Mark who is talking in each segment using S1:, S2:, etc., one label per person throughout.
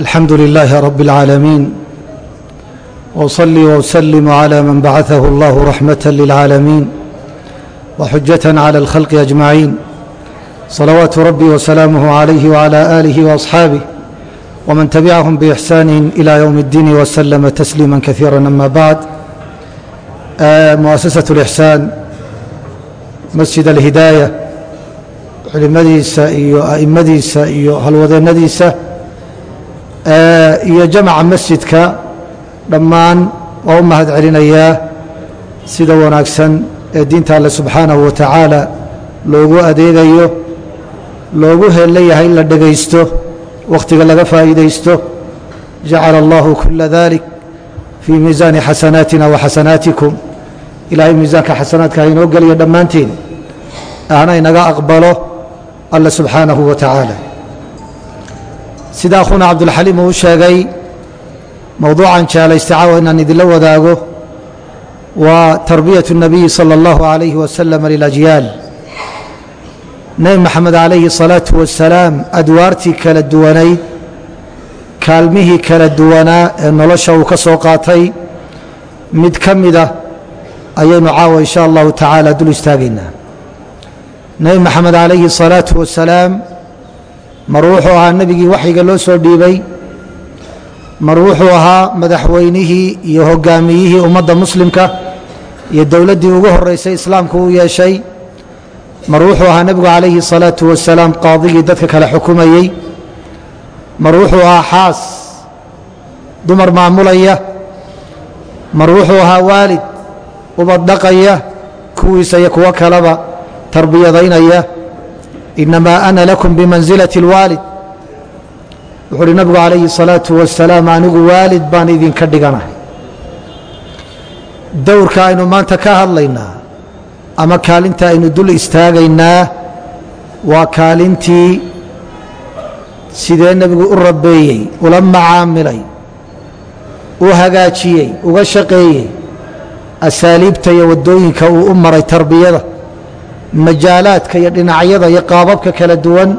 S1: الحمد لله رب العالمين وأصلي وأسلم على من بعثه الله رحمة للعالمين وحجة على الخلق أجمعين صلوات ربي وسلامه عليه وعلى آله وأصحابه ومن تبعهم بإحسان إلى يوم الدين وسلم تسليما كثيرا أما بعد مؤسسة الإحسان masjid alhidaaya culimadiisa iyo a'immadiisa iyo halwadeennadiisa iyo jamaca masjidka dhammaan waa u mahad celinayaa sida wanaagsan ee diinta alle subxaanahu wa loogu adeegayo loogu heella yahay in la dhegaysto wakhtiga laga faa'iidaysto. Jacala allahu kula dalik fii miisaani xasanaatina wa xasanaatikum. Ilaahay miisaanka xasanaadka hainoo geliyo dhammaanteen ahna inaga aqbalo alle subxaanahu wa sida akhuna cabdulxaliim uu sheegay mowduucan jeclaysta caawa inaan idinla wadaago waa tarbiyatu الnabiyi salى اllahu عalayhi wasalam lilajyaal nebi maxamed calayhi الsalaatu wasalaam adwaartii kala duwanayd kaalmihii kala duwanaa ee nolosha uu ka soo qaatay mid ka mida ayaynu caawa in sha allahu tacaala dul istaagaynaa nebi maxamed calayhi الsalaatu wasalaam mar wuxuu ahaa nebigii waxyiga loo soo dhiibay mar wuxuu ahaa madaxweynihii iyo hogaamiyihii ummadda muslimka iyo dowladdii ugu horeysay islaamku u yeeshay. Mar wuxuu ahaa nebigu calayhi الsalaatu wasalaam qaadigii dadka kale xukumayey mar wuxuu ahaa xaas dumar maamulaya. Mar wuxuu ahaa waalid ubad dhaqaya kuwiisa iyo kuwo kaleba tarbiyadaynaya inamaa ana lakum bimansilati اlwaalid wuxuu uhi nabigu calayhi الsalaatu wasalaam anigu waalid baan idinka dhiganahay dowrka aynu maanta ka hadlaynaa ama kaalinta aynu dul istaagaynaa waa kaalintii sidee nebigu u rabeeyey ula macaamilay u hagaajiyey uga shaqeeyey asaaliibta iyo waddooyinka uu u maray tarbiyada majaalaadka iyo dhinacyada iyo qaababka kala duwan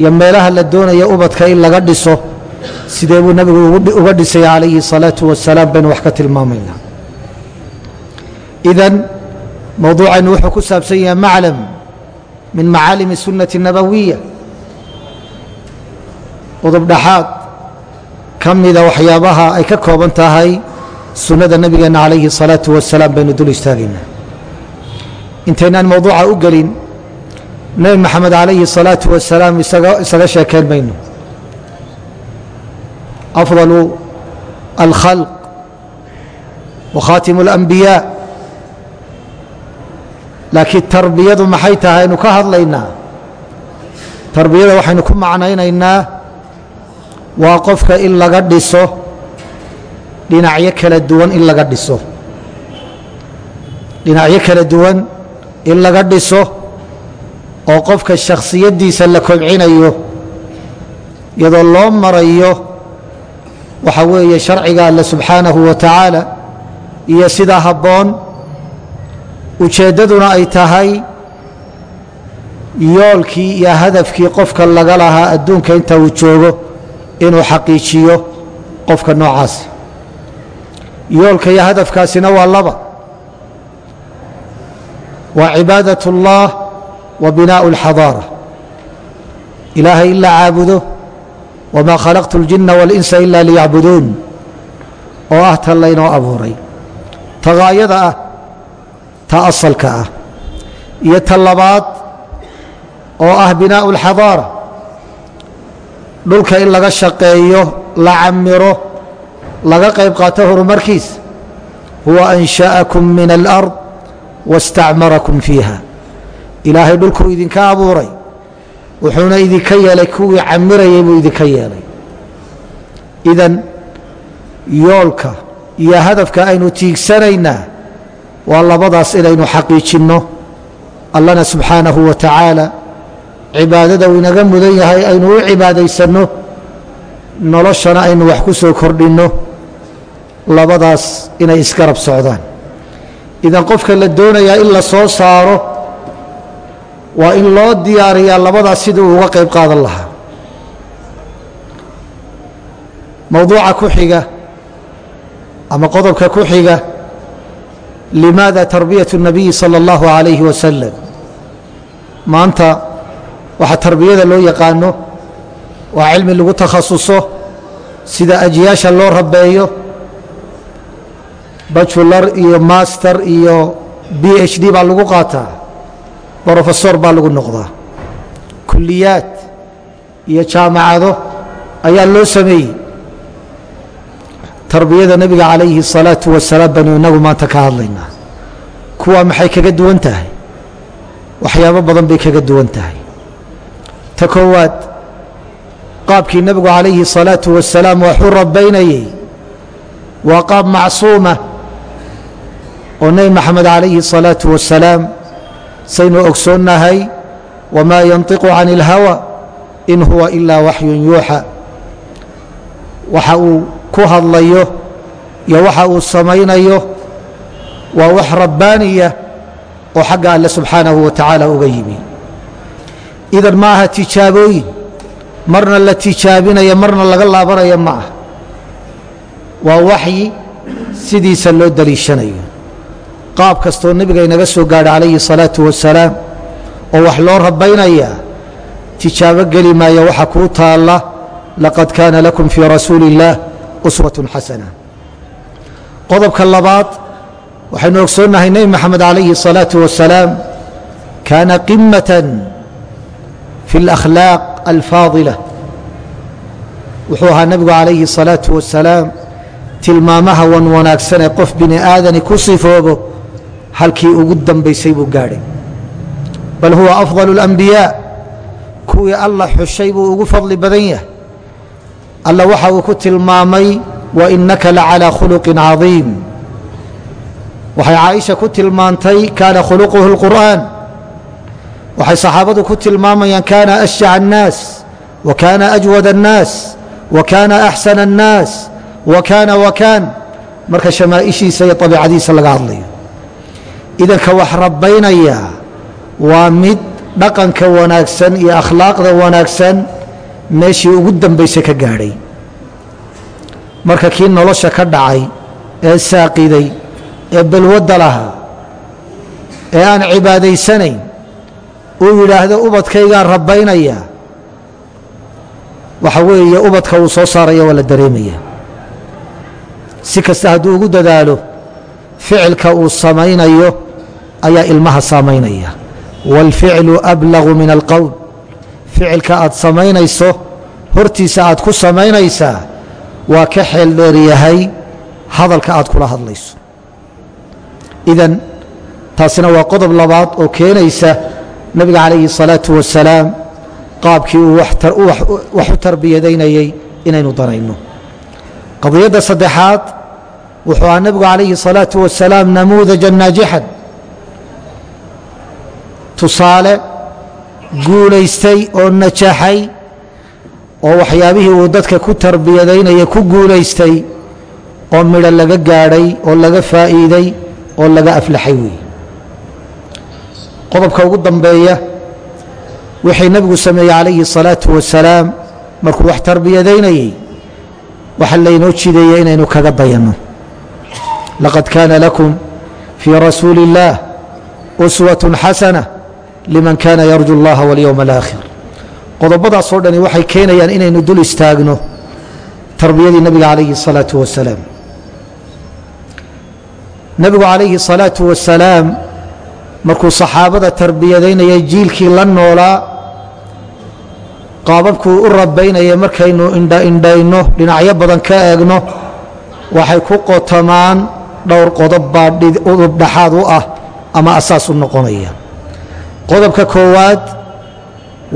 S1: iyo meelaha la doonaya ubadka in laga dhiso sidee buu nebigu uga dhisay calayhi الsalaatu wasalaam baynu wax ka tilmaamaynaa idan mowduucaynu wuxuu ku saabsan yahay maclam min macaalimi الsunnati الnabawiya udubdhaxaad ka mida waxyaabaha ay ka kooban tahay sunnada nebigeenna calayhi الsalaatu wasalaam baynu dul istaagaynaa intaynaan mowduuca u gelin nebi maxamed calayhi الsalaatu wasalaam isaga sheekeen mayno afضalu alkhalq wa khaatimu اlanbiyaa laakiin tarbiyadu maxay tahay aynu ka hadlaynaa tarbiyada waxaynu ku macnaynaynaa waa qofka in laga dhiso dhinacyo kala duwan in laga dhiso dhinacyo kala duwan in laga dhiso oo qofka shakhsiyaddiisa la kobcinayo iyadoo loo marayo waxa weeye sharciga alle subxaanahu wa tacaala iyo sidaa habboon ujeeddaduna ay tahay yoolkii iyo hadafkii qofka laga lahaa adduunka inta uu joogo inuu xaqiijiyo qofka noocaasi yoolka iyo hadafkaasina waa laba waa cibaadaة اllah wa binaaءu اlxadaara ilaahay in la caabudo wmaa khalaqtu اljina wاlinsa ila liyacbuduun oo ah ta laynoo abuuray ta gaayada ah ta asalka ah iyo ta labaad oo ah binaaءu اlxadaara dhulka in laga shaqeeyo la camiro laga qayb qaato horumarkiisa huwa ansha'akum min alأrض wاstacmarakum fiiha ilaahay dhulkuu idinka abuuray wuxuuna idinka yeelay kuwii camirayay buu idinka yeelay idan yoolka iyo hadafka aynu tiigsanaynaa waa labadaas inaynu xaqiijinno allana subxaanahu wa tacaala cibaadada uu inaga mudan yahay aynu u cibaadaysanno noloshana aynu wax ku soo kordhinno labadaas inay isgarab socdaan idan qofka la doonayaa in la soo saaro waa in loo diyaariyaa labadaas sidii uu uga qayb qaadan lahaa mowduuca ku xiga ama qodobka ku xiga limaada tarbiyaة الnabiyi salى اllahu عalayhi wasalam maanta waxa tarbiyada loo yaqaano waa cilmi lagu takhasuso sida ajyaasha loo rabeeyo bajular iyo master iyo b h d baa lagu qaataa brofesor baa lagu noqdaa kuliyaad iyo jaamacado ayaa loo sameeyey tarbiyada nebiga calayhi الsalaaةu wasalaam banu inagu maanta ka hadlaynaa kuwaa maxay kaga duwan tahay waxyaabo badan bay kaga duwan tahay ta koowaad qaabkii nebigu calayhi الsalaaةu wasalaam waxuu rabaynayey waa qaab macsuuma oo nebi maxamed calayhi الsalaaةu wasalaam saynu ogsoonnahay wamaa yanطiqu can اlhawa in huwa ilaa waxyun yuuxa waxa uu ku hadlayo iyo waxa uu samaynayo waa wax rabbaaniya oo xagga alle subxaanahu wa tacaala uga yimi idan ma aha tijaabooyin marna la tijaabinaya marna laga laabanaya ma ah waa waxyi sidiisa loo daliishanayo qaab kastoo nebiga inaga soo gaadha calayhi الsalaaةu wasalaam oo wax loo rabaynayaa tijaabo geli maaya waxa kuu taalla laqad kaana lakum fii rasuuli الlah uswaة xasana qodobka labaad waxaynu ogsoonnahay nebi moxamed calayhi الsalaaةu wasalaam kaana qimaة fi اlأkhlaaq alfaadila wuxuu ahaa nebigu calayhi الsalaaةu wasalaam tilmaamaha wan wanaagsan ee qof bini aadani ku sifoobo halkii ugu dambaysay buu gaadhay bal huwa afضal الأnbiyaaء kuwii alla xushay buu ugu fadli badan yahay alla waxa uu ku tilmaamay wainaka lacalى khuluqi cadiim waxay caaisha ku tilmaantay kaana khuluquhu اlqur'an waxay saxaabadu ku tilmaamayaan kaana ashjac الnaas wa kaana ajwad الnaas wa kaana axsana الnaas wa kaana wa kaan marka shamaaishiisa iyo abiicadiisa laga hadlayo idanka wax rabaynaya waa mid dhaqanka wanaagsan iyo akhlaaqda wanaagsan meeshii ugu dambaysay ka gaadhay. Marka kii nolosha ka dhacay ee saaqiday ee balwadda lahaa ee aan cibaadaysanayn uu yidhaahdo ubadkaygaan rabaynaya waxa weeye ubadka uu soo saaraya waa la dareemaya. Si kasta hadduu ugu dadaalo ficilka uu samaynayo ayaa ilmaha saamaynaya wاlficlu ablagu min alqowl ficilka aad samaynayso hortiisa aad ku samaynaysaa waa ka xeel dheer yahay hadalka aad kula hadlayso idan taasina waa qodob labaad oo keenaysa nebiga calayhi الsalaaةu wasalaam qaabkii uu wax u tarbiyadaynayey inaynu danayno qadiyadda saddexaad wuxuu ahaa nebigu calayhi الsalaaةu wasalaam namuudaja naajixan tusaale guulaystay oo najaaxay oo waxyaabihii uu dadka ku tarbiyadaynaya ku guulaystay oo midho laga gaadhay oo laga faa'iiday oo laga aflaxay wey qodobka ugu dambeeya wixii nabigu sameeyey calayhi salaatu wasalaam markuu wax tarbiyadaynayey waxa laynoo jideeya inaynu kaga dayanno laqad kaana lakum fii rasuuli اllaah uswaة xasana liman kaana yarju اllaha waاlyowma اlaakhir qodobadaasoo dhani waxay keenayaan inaynu dul istaagno tarbiyadii nebiga calayhi الsalaaةu wasalaam nebigu calayhi الsalaaةu wasalaam markuu saxaabada tarbiyadaynayay jiilkii la noolaa qaababkuu u rabaynaya markaynu indhaindhayno dhinacyo badan ka eegno waxay ku qotamaan dhowr qodob baa udub dhaxaad u ah ama asaas u noqonaya qodobka koowaad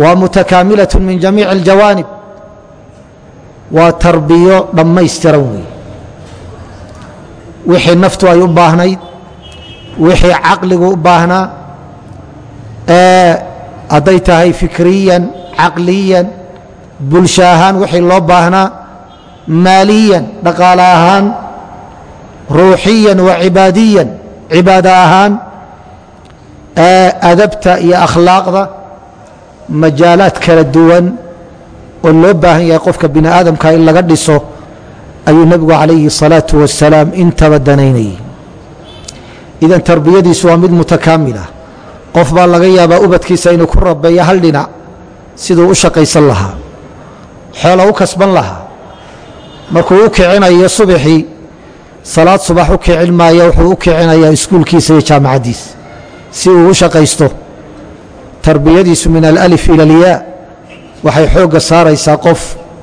S1: waa mutakaamilaة min jamiici اljawaanib waa tarbiyo dhammaystiran weeye wixii naftu ay u baahnayd wixii caqligu u baahnaa hadday tahay fikriyan caqliyan bulsho ahaan wixii loo baahnaa maaliyan dhaqaale ahaan ruuxiyan wa cibaadiyan cibaado ahaan adabta iyo akhlaaqda majaalaad kala duwan oo loo baahan yahay qofka bini aadamka in laga dhiso ayuu nebigu calayhi الsalaaةu wasalaam intaba danaynayay idan tarbiyadiisu waa mid mutakaamila qof baa laga yaabaa ubadkiisa inuu ku rabeeyo hal dhinac siduu u shaqaysan lahaa xoola u kasban lahaa markuu u kicinayo subaxii salaad subax u kicin maaya wuxuu u kicinayaa iskuulkiisa iyo jaamacaddiisa si uu u shaqaysto tarbiyadiisu min alalif ila alyaa waxay xoogga saaraysaa qof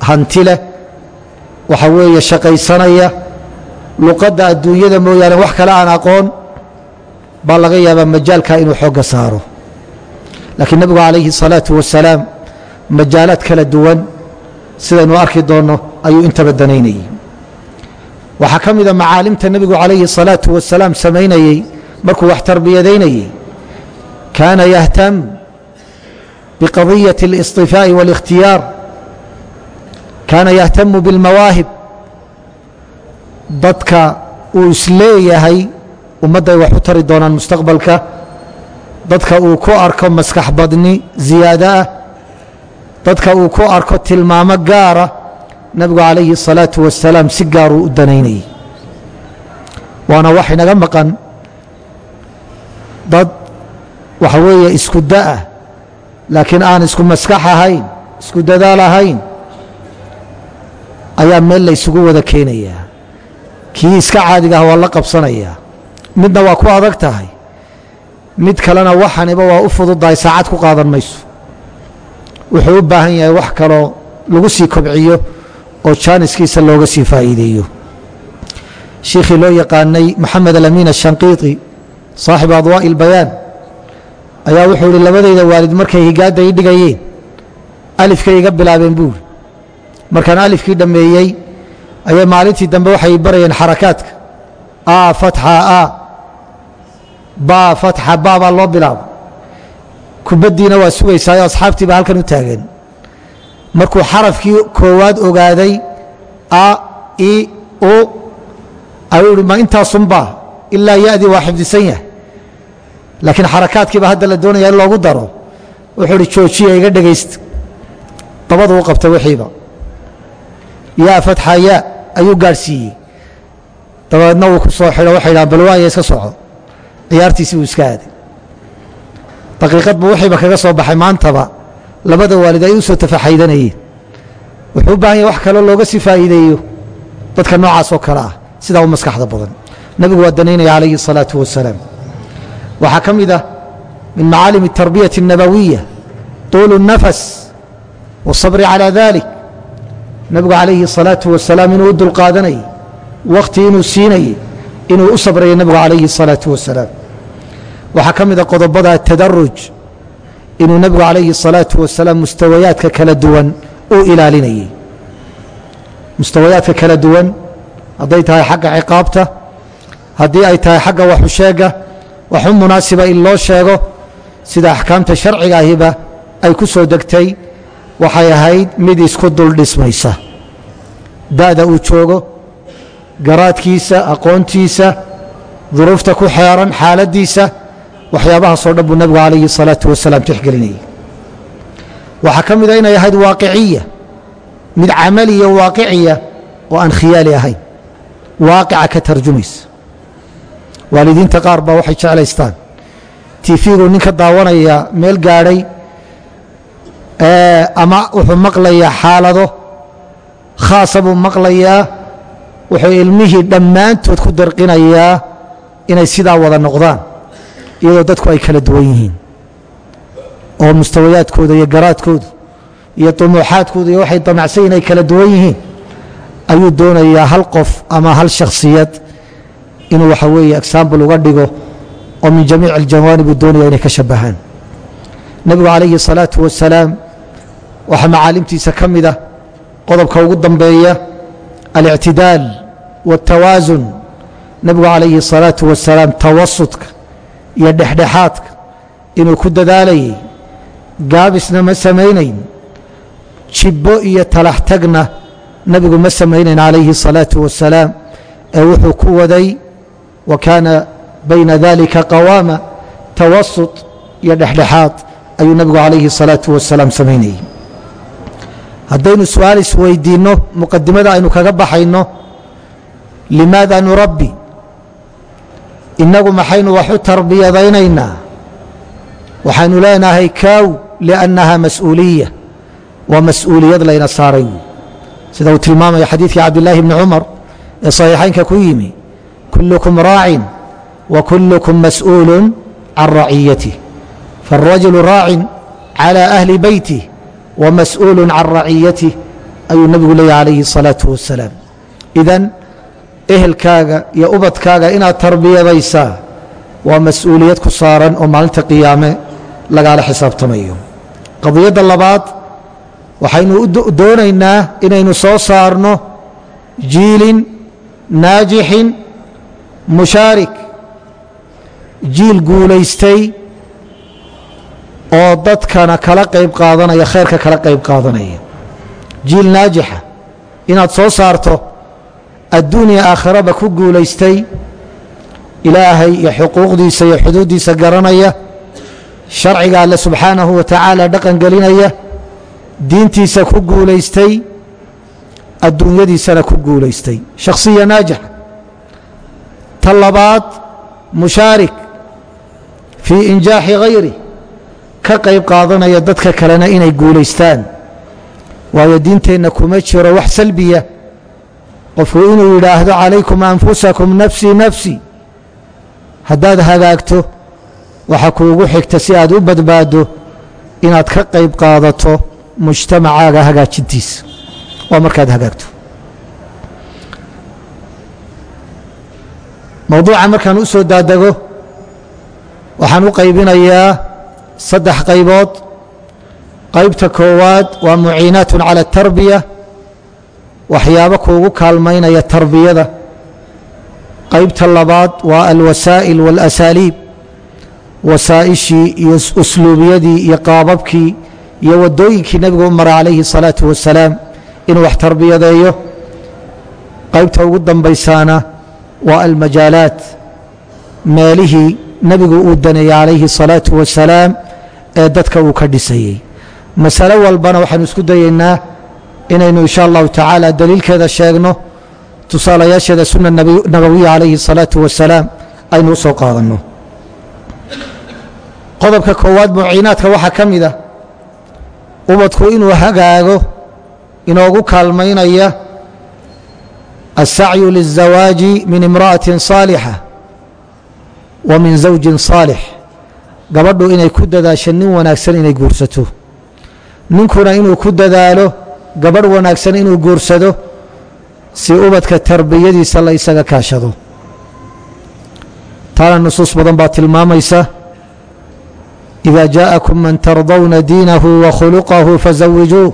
S1: hanti leh waxa weeye shaqaysanaya luqadda adduunyada mooyaane wax kale aan aqoon baa laga yaabaa majaalkaa inuu xoogga saaro laakiin nebigu calayhi الsalaatu wasalaam majaalaad kala duwan sidaynu arki doonno ayuu intaba danaynayey waxaa ka mida macaalimta nebigu calayhi الsalaatu wasalaam samaynayey markuu wax tarbiyadaynayey kaana yahtam biqadiyaة الاصطifaaءi والاkhtiyaar kaana yahtamu biاlmawaahib dadka uu isleeyahay ummadday wax u tari doonaan mustaqbalka dadka uu ku arko maskax badni ziyaado ah dadka uu ku arko tilmaamo gaara nebigu calayhi الsalaaةu wasalaam si gaaruu u danaynayey waana wax inaga maqan dad waxa weeye isku da'ah laakiin aan isku maskax ahayn isku dadaal ahayn ayaa meel la ysugu wada keenayaa kii iska caadiga ah waa la qabsanayaa midna waa ku adag tahay. Mid kalena waxaniba waa u fududahay saacad ku qaadan mayso. Wuxuu u baahan yahay wax kaloo lagu sii kobciyo oo jaaniskiisa looga sii faa'iideeyo. Shiikhii loo yaqaanay moxamed alamiin ashanqiiti saaxibu adwaa'i اlbayaan ayaa wuxuu ihi labadayda waalid markay higaadda ii dhigayeen alifkay iga bilaabeen buuri markaan alifkii dhammeeyey ayay maalintii dambe waxay barayeen xarakaadka. A fatxa a. Ba fatxa ba baa loo bilaabo kubaddiina waa sugaysaayoo asxaabtii baa halkan u taagan markuu xarafkii koowaad ogaaday a i u ayuu ihi ma intaasunba ilaa ya'dii waa xifdisan yahay laakiin xarakaadkiiba hadda la doonaya in loogu daro. Wuxuu hi joojiya iga dhegaysta dabadu u qabta wixiiba yaa fatxa yaa ayuu gaadhsiiyey. Dabeedna wuu ku soo xidho waxay dhahan balwaaya iska socdo ciyaartiisii wuu iska aaday. Daqiiqad wixiiba kaga soo baxay maantaba labada waalid ay u tafaxaydanayeen wuxuu u baahan yahay wax kaloo looga sii faa'iideeyo dadka noocaas oo kale ah sidaa u maskaxda badan. Nebigu waa danaynaya calayhi الsalaatu wasalaam waxaa ka mid ah min macaalim الtarbiyaةi الnabawiya طuulu الnafas wالصabri calى dalik nebigu calayhi الsalaaةu wasalaam inuu u dulqaadanayay wakhti inuu siinayey inuu u sabrayay nebigu calayhi الsalaaةu wasalaam waxaa ka mida qodobada atadaruj inuu nebigu calayhi الsalaaةu wasalaam mustawayaadka kala duwan uu ilaalinayey mustawayaadka kala duwan hadday tahay xagga ciqaabta haddii ay tahay xagga waxusheega waxu munaasiba in loo sheego sida axkaamta sharciga ahiba ay ku soo degtay. Waxay ahayd mid isku dul dhismaysa. Da'da uu joogo garaadkiisa aqoontiisa duruufta ku xeeran xaaladdiisa waxyaabahaasoo dhan buu nabigu calayhi salaatu wasalaam tixgelinayay. Waxaa ka mida ah inay ahayd waaqiciya mid camaliya waaqiciya oo aan khiyaali ahayn. Waaqica ka tarjumaysa waalidiinta qaar baa waxay jeclaystaan. Tiifigu ninka daawanaya meel gaadhay ama wuxuu maqlayaa xaalado khaasa buu maqlayaa wuxuu ilmihii dhammaantood ku darqinayaa inay sidaa wada noqdaan iyadoo dadku ay kala duwan yihiin. Oo mustawayaadkooda iyo garaadkoodu iyo طumuuxaadkooda iyo waxay damacsan yihiin ay kala duwan yihiin ayuu doonayaa hal qof ama hal shakhsiyad inuu waxa weeye exaambul uga dhigo oo min jamiic aljawaanib uu doonaya inay ka shabahaan nebigu calayhi الsalaaةu wasalaam waxaa macaalimtiisa ka mida qodobka ugu dambeeya alictidaal waاtawaasun nebigu calayhi الsalaaةu wasalaam tawasudka iyo dhexdhexaadka inuu ku dadaalayay gaabisna ma samaynayn jibbo iyo talax tagna nebigu ma samaynayn calayhi الsalaaةu wasalaam ee wuxuu ku waday wakaana bayna dalika qawaama tawasut iyo dhexdhexaad ayuu nabigu calayhi الsalaatu wasalaam samaynayey haddaynu su'aal isweydiinno muqadimada aynu kaga baxayno limaada nurabbi innagu maxaynu wax u tarbiyadaynaynaa? Waxaynu leenahay kaaw liannaha mas'uuliya waa mas'uuliyad layna saaray sida uu tilmaamaya xadiidkii cabdilaahi bni cumar ee saxiixaynka ku yimi kullukum raacin wa kullukum mas'uulu can raciyatih faالrajulu raacin calى ahli beytih wa mas'uulu can raciyatih ayuu nebigu leeyahy calayhi الsalaaةu wasalaam idan ehelkaaga iyo ubadkaaga inaad tarbiyadaysaa waa mas-uuliyad ku saaran oo maalinta qiyaame lagaala xisaabtamayo qadiyadda labaad waxaynu doonaynaa inaynu soo saarno jiilin naajixin mushaarik jiil guulaystay oo dadkana kala qayb qaadanaya khayrka kala qayb qaadanaya. Jiil naajixa inaad soo saarto adduunya aakhiraba ku guulaystay ilaahay iyo xuquuqdiisa iyo xuduuddiisa garanaya sharciga alle subxaanahu wa tacaala dhaqan gelinaya diintiisa ku guulaystay adduunyadiisana ku guulaystay. Shakhsiya naajixa ta labaad mushaarik fii injaaxi hayri ka qayb qaadanaya dadka kalena inay guulaystaan. Waayo diinteenna kuma jiro wax salbiya. Qofku inuu yidhaahdo calaykum anfusakum nafsii nafsi. Haddaad hagaagto waxa kuugu xigta si aad u badbaaddo inaad ka qayb qaadato mujtamacaaga hagaajintiisa waa markaad hagaagto mowduuca markaan u soo daadego waxaan u qaybinayaa saddex qaybood. Qaybta koowaad waa muciinaatun cala atarbiya waxyaabo kuugu kaalmaynaya tarbiyada. Qaybta labaad waa alwasaa'il waalasaaliib wasaa'ishii iyo usluubiyadii iyo qaababkii iyo waddooyinkii nebigu u mara calayhi salaatu wasalaam inuu wax tarbiyadeeyo. Qaybta ugu dambaysaana waa almajaalaat meelihii nebigu uu daneeyey calayhi الsalaaةu wasalaam ee dadka uu ka dhisayey masalo walbana waxaanu isku dayeynaa inaynu insha allahu tacaala daliilkeeda sheegno tusaalayaasheeda suna nabawiya calayhi الsalaaةu wasalaam aynu u soo qaadanno qodobka koowaad muciinaadka waxaa ka mida ubadku inuu hagaago inoogu kaalmaynaya الsacyu liلزawaaji min imra'aةi صaalixa wa min zawjin صaalix gabadhu inay ku dadaasho nin wanaagsan inay guursato ninkuna inuu ku dadaalo gabadh wanaagsan inuu guursado si ubadka tarbiyadiisa la isaga kaashado taana nusuus badan baa tilmaamaysa إida jaaءakum man tardawna diinahu wa khuluqahu fazawijuuh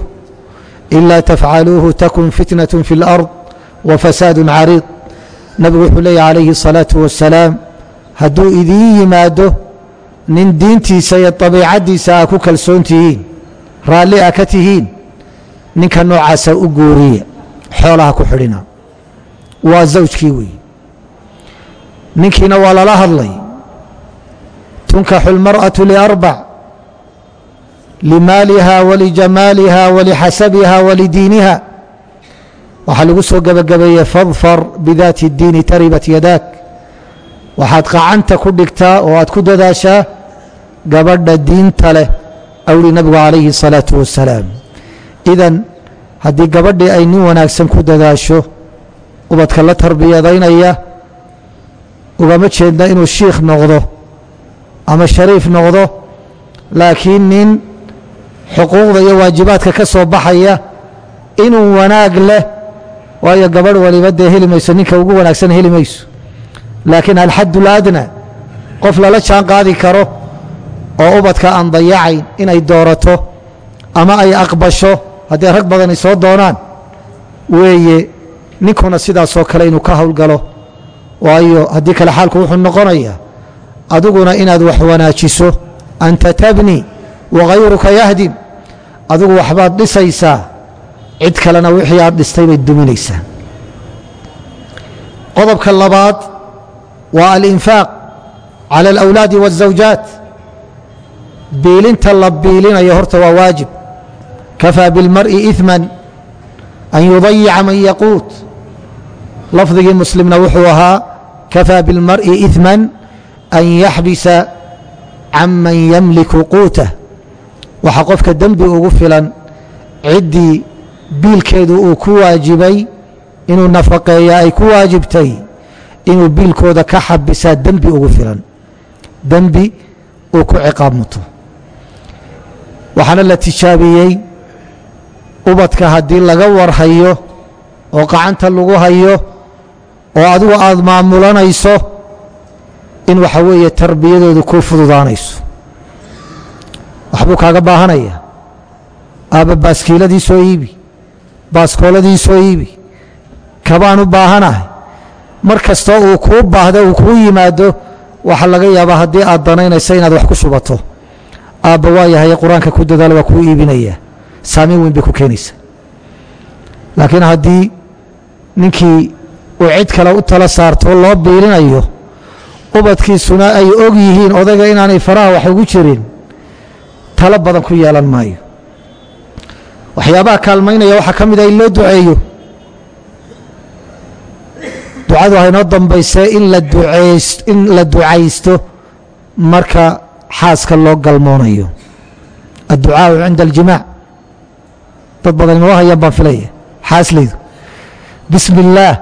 S1: إila tafcaluuhu takun fitnaة fi اlأrض wa fasaad cariid nabigu wuxuu leeyahy calayhi الsalaaةu wasalaam hadduu idiin yimaado nin diintiisa iyo طabiicaddiisa aa ku kalsoon tihiin raalli a ka tihiin ninka noocaasa u guuriya xoolaha ku xidhina waa zawjkii weeye ninkiina waa lala hadlay tunkaxu اlmarأaةu liarbac limaaliha walijamaaliha walixasabiha walidiiniha waxaa lagu soo gebagabeeyey fadfar bidaati اdiini taribat yadaak waxaad qacanta ku dhigtaa oo aad ku dadaashaa gabadha diinta leh awli nabigu calayhi الsalaaةu wasalaam idan haddii gabadhii ay nin wanaagsan ku dadaasho ubadka la tarbiyadaynaya ugama jeedna inuu shiikh noqdo ama shariif noqdo laakiin nin xuquuqda iyo waajibaadka ka soo baxaya inuu wanaag leh waayo gabadh waliba dee heli mayso ninka ugu wanaagsan heli mayso laakiin alxad اladna qof lala jaan qaadi karo oo ubadka aan dayacayn inay doorato ama ay aqbasho haddii rag badani soo doonaan weeye ninkuna sidaasoo kale inuu ka howlgalo. Waayo haddii kale xaalku wuxuu noqonaya adiguna inaad wax wanaajiso anta tabni wagayruka yahdim adigu waxbaad dhisaysaa cid kalena wixii aad dhistay bay duminaysaa qodobka labaad waa alinfaaq cala alawlaadi waالzawjaat biilinta la biilinayo horta waa waajib kafaa biاlmar'i iثma an yudayica man yaquut lafdigii muslimna wuxuu ahaa kafaa biاlmar'i iثman an yaxbisa can man yamliku quutah waxaa qofka dembi ugu filan ciddii biilkeedu uu ku waajibay inuu nafaqeeya ay ku waajibtay inuu biilkooda ka xabisaa dembi ugu filan. Dembi uu ku ciqaab muto. Waxaana la tijaabiyey ubadka haddii laga warhayo oo qacanta lagu hayo oo adigu aada maamulanayso in waxa weeye tarbiyadoodu kuu fududaanayso. Waxbuu kaaga baahanaya. Aabba baaskiiladii soo iibi baaskooladii soo iibi. Kabaan u baahanahay. Mar kastoo uu kuu baahdo uu kuu yimaado waxaa laga yaabaa haddii aad danaynaysa inaad wax ku shubato aabba waa yahay qur'aanka ku dadaal waa kuu iibinaya. Saamayn weyn bay ku keenaysa. Laakiin haddii ninkii uu cid kale u tala saarto loo biilinayo ubadkiisuna ay og yihiin odayga inaanay faraha wax ugu jirin talo badan ku yeelan maayo waxyaabaha kaalmaynaya waxaa ka mid ah in loo duceeyo ducadu haynoo dambaysee in la ducaysto marka xaaska loo galmoonayo adducaau cinda aljimaac dad badan inoo hayaan baan filaya xaaslaydu bismi اllaah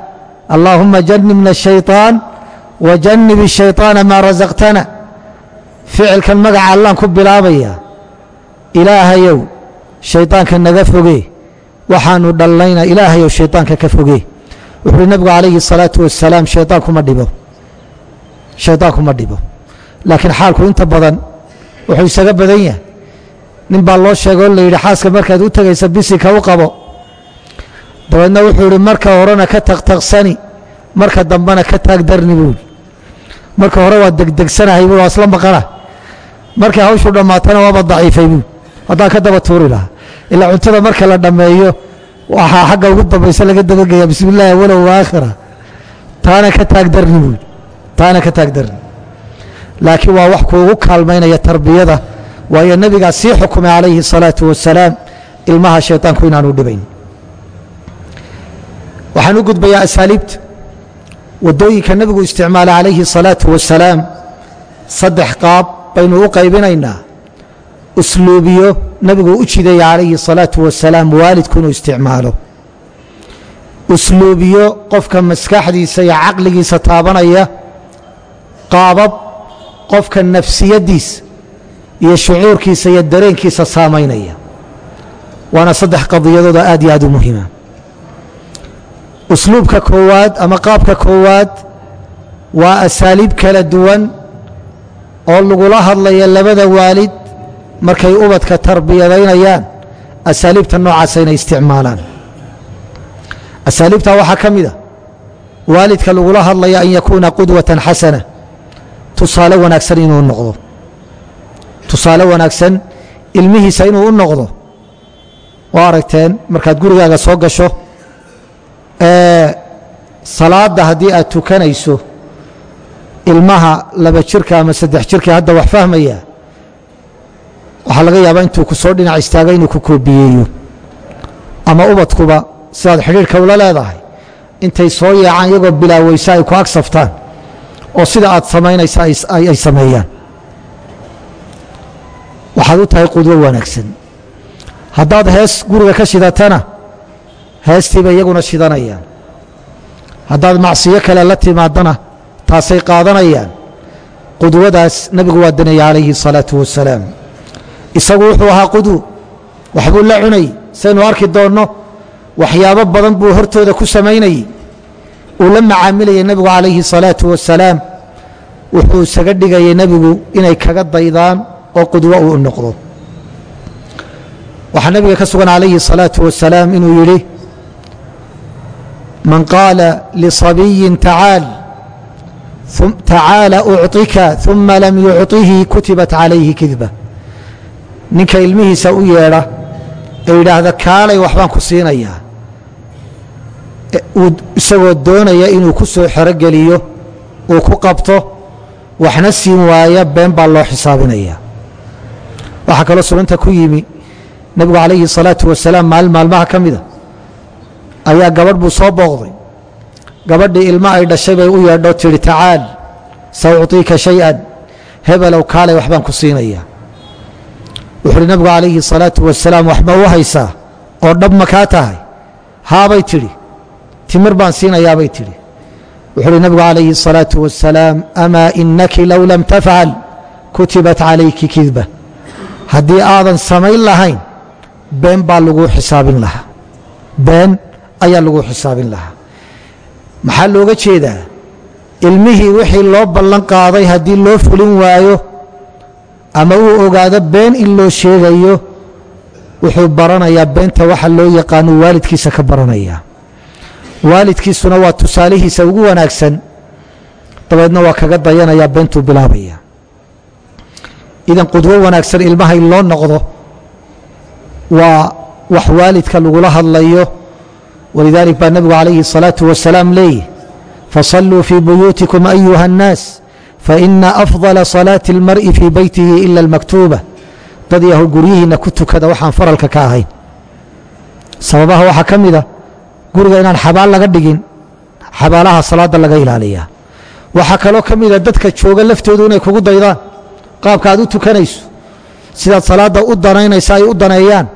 S1: allaahuma janibna الshayطaan wajanib الshayطaana maa rasaqtana ficilkan magaca allaan ku bilaabaya ilaahayow shaydaanka naga foge waxaanu dhallayna ilaahayow shaydaanka ka foge. Wuxuuhi nebigu calayhi salaatu wasalaam shayaankuma dhibo. Shaydaankuma dhibo. Laakiin xaalku inta badan wuxuu isaga badan yahay. Nin baa loo sheegoo layidhi xaaska markaad u tegaysa bisi u qabo. Dabeedna wuxuu idhi marka horena ka taqtaqsani marka dambena ka taagdarni buui marka hore waa degdegsanahay buu isla maqana markay hawshuu dhammaatana waaba daciifay buu. Haddaan ka daba tuuri lahaa ilaa cuntada marka la dhammeeyo waxaa xagga ugu dambaysa laga dabagaya bismi illaahi awalow waakhira taana ka taagdarni buui taana ka taagdarni laakiin waa wax kuugu kaalmaynaya tarbiyada waayo nebigaa sii xukumay calayhi الsalaaةu wasalaam ilmaha shayطaanku inaanu dhibayn waxaan u gudbayaa asaaliibta waddooyinka nebigu isticmaalay calayhi الsalaaةu wasalaam saddex qaab baynu u qaybinaynaa usluubiyo nabigu u jiday calayhi الsalaatu wasalaam waalidku inuu isticmaalo. Usluubiyo qofka maskaxdiisa iyo caqligiisa taabanaya qaabab qofka nafsiyaddiisa iyo shucuurkiisa iyo dareenkiisa saamaynaya waana saddex qadiyadooda aad iyo aad u muhiima. Usluubka koowaad ama qaabka koowaad waa asaaliib kala duwan oo lagula hadlaya labada waalid markay ubadka tarbiyadaynayaan asaaliibta noocaasa inay isticmaalaan. Asaaliibtaa waxaa ka mid a waalidka lagula hadlaya an yakuuna qudwatan xasana. Tusaale wanaagsan inuu noqdo. Tusaale wanaagsan ilmihiisa inuu u noqdo. Waa aragteen markaad gurigaaga soo gasho salaadda haddii aad tukanayso ilmaha laba jirka ama saddex jirka hadda wax fahmaya waxaa laga yaabaa intuu ku soo dhinac istaaga inuu ku koobiyeeyo ama ubadkuba sidaad xidhiirhka ula leedahay intay soo yeecaan iyagoo bilaaweysa ay ku agsaftaan oo sida aad samaynaysa ay sameeyaan waxaad u tahay qudwo wanaagsan haddaad hees guriga ka shidatana heestiiba iyaguna shidanayaan haddaad macsiyo kale la timaadana taasay qaadanayaan qudwadaas nebigu waa danaya calayhi الsalaaةu wasalaam isagu wuxuu ahaa qudwo waxbuu la cunay saynu arki doonno waxyaabo badan buu hortooda ku samaynayey uu la macaamilayay nebigu calayhi الsalaaةu wasalaam wuxuu isaga dhigayay nebigu inay kaga daydaan oo qudwo uu noqdo waxaa nebiga ka sugan calayhi الsalaaةu wasalaam inuu yidhi man qaala liصabiyin tacaal tacaala ucطika ثuma lam yucطihi kutibat calayhi kidba ninka ilmihiisa u yeedha ee yidhaahda kaalay waxbaan ku siinayaa e, uu isagoo doonaya inuu ku soo xerogeliyo uu ku qabto waxna siin waaya been baa loo xisaabinayaa waxaa kaloo sunanta ku yimi nabigu calayhi salaatu wasalaam maalin maalmaha ka mida ayaa gabadh buu soo booqday. Gabadhii ilmo ay dhashay bay u yeedho tidhi tacaal sa ucطiika shay-an hebelow kaalay waxbaan ku siinayaa wuxuu uhi nabigu calayhi salaatu wasalaam waxba u haysaa oo dhab ma kaa tahay. Haabay tidhi timir baan siinayaabay tidhi. Wuxuu uhi nabigu calayhi الsalaatu wasalaam amaa inaki low lam tafcal kutibat calayki kidba. Haddii aadan samayn lahayn been baa laguu xisaabin lahaa. Been ayaa lagu xisaabin lahaa. Maxaa looga jeedaa? Ilmihii wixii loo ballan qaaday haddii loo fulin waayo ama uu ogaado been in loo sheegayo wuxuu baranayaa beenta waxa loo yaqaano waalidkiisa ka baranayaa waalidkiisuna waa tusaalihiisa ugu wanaagsan dabeedna waa kaga dayanayaa beentuu bilaabaya idan qudwo wanaagsan ilmaha in loo noqdo waa wax waalidka lagula hadlayo walidalik baa nebigu calayhi الsalaaةu wasalaam leeyihi faصaluu fii buyuutikum ayuha الnaas faina أفضل صلاة اlmar'i في beytihi إلا اlmaktuuba dad yahow guryihiinna ku tukada waxaan faralka ka ahayn sababaha waxaa ka mida guriga inaan xabaal laga dhigin xabaalaha salaadda laga ilaaliyaa waxaa kaloo ka mida dadka jooga laftoodu inay kugu daydaan qaabka aad u tukanayso sidaad salaadda u danaynaysa ay u daneeyaan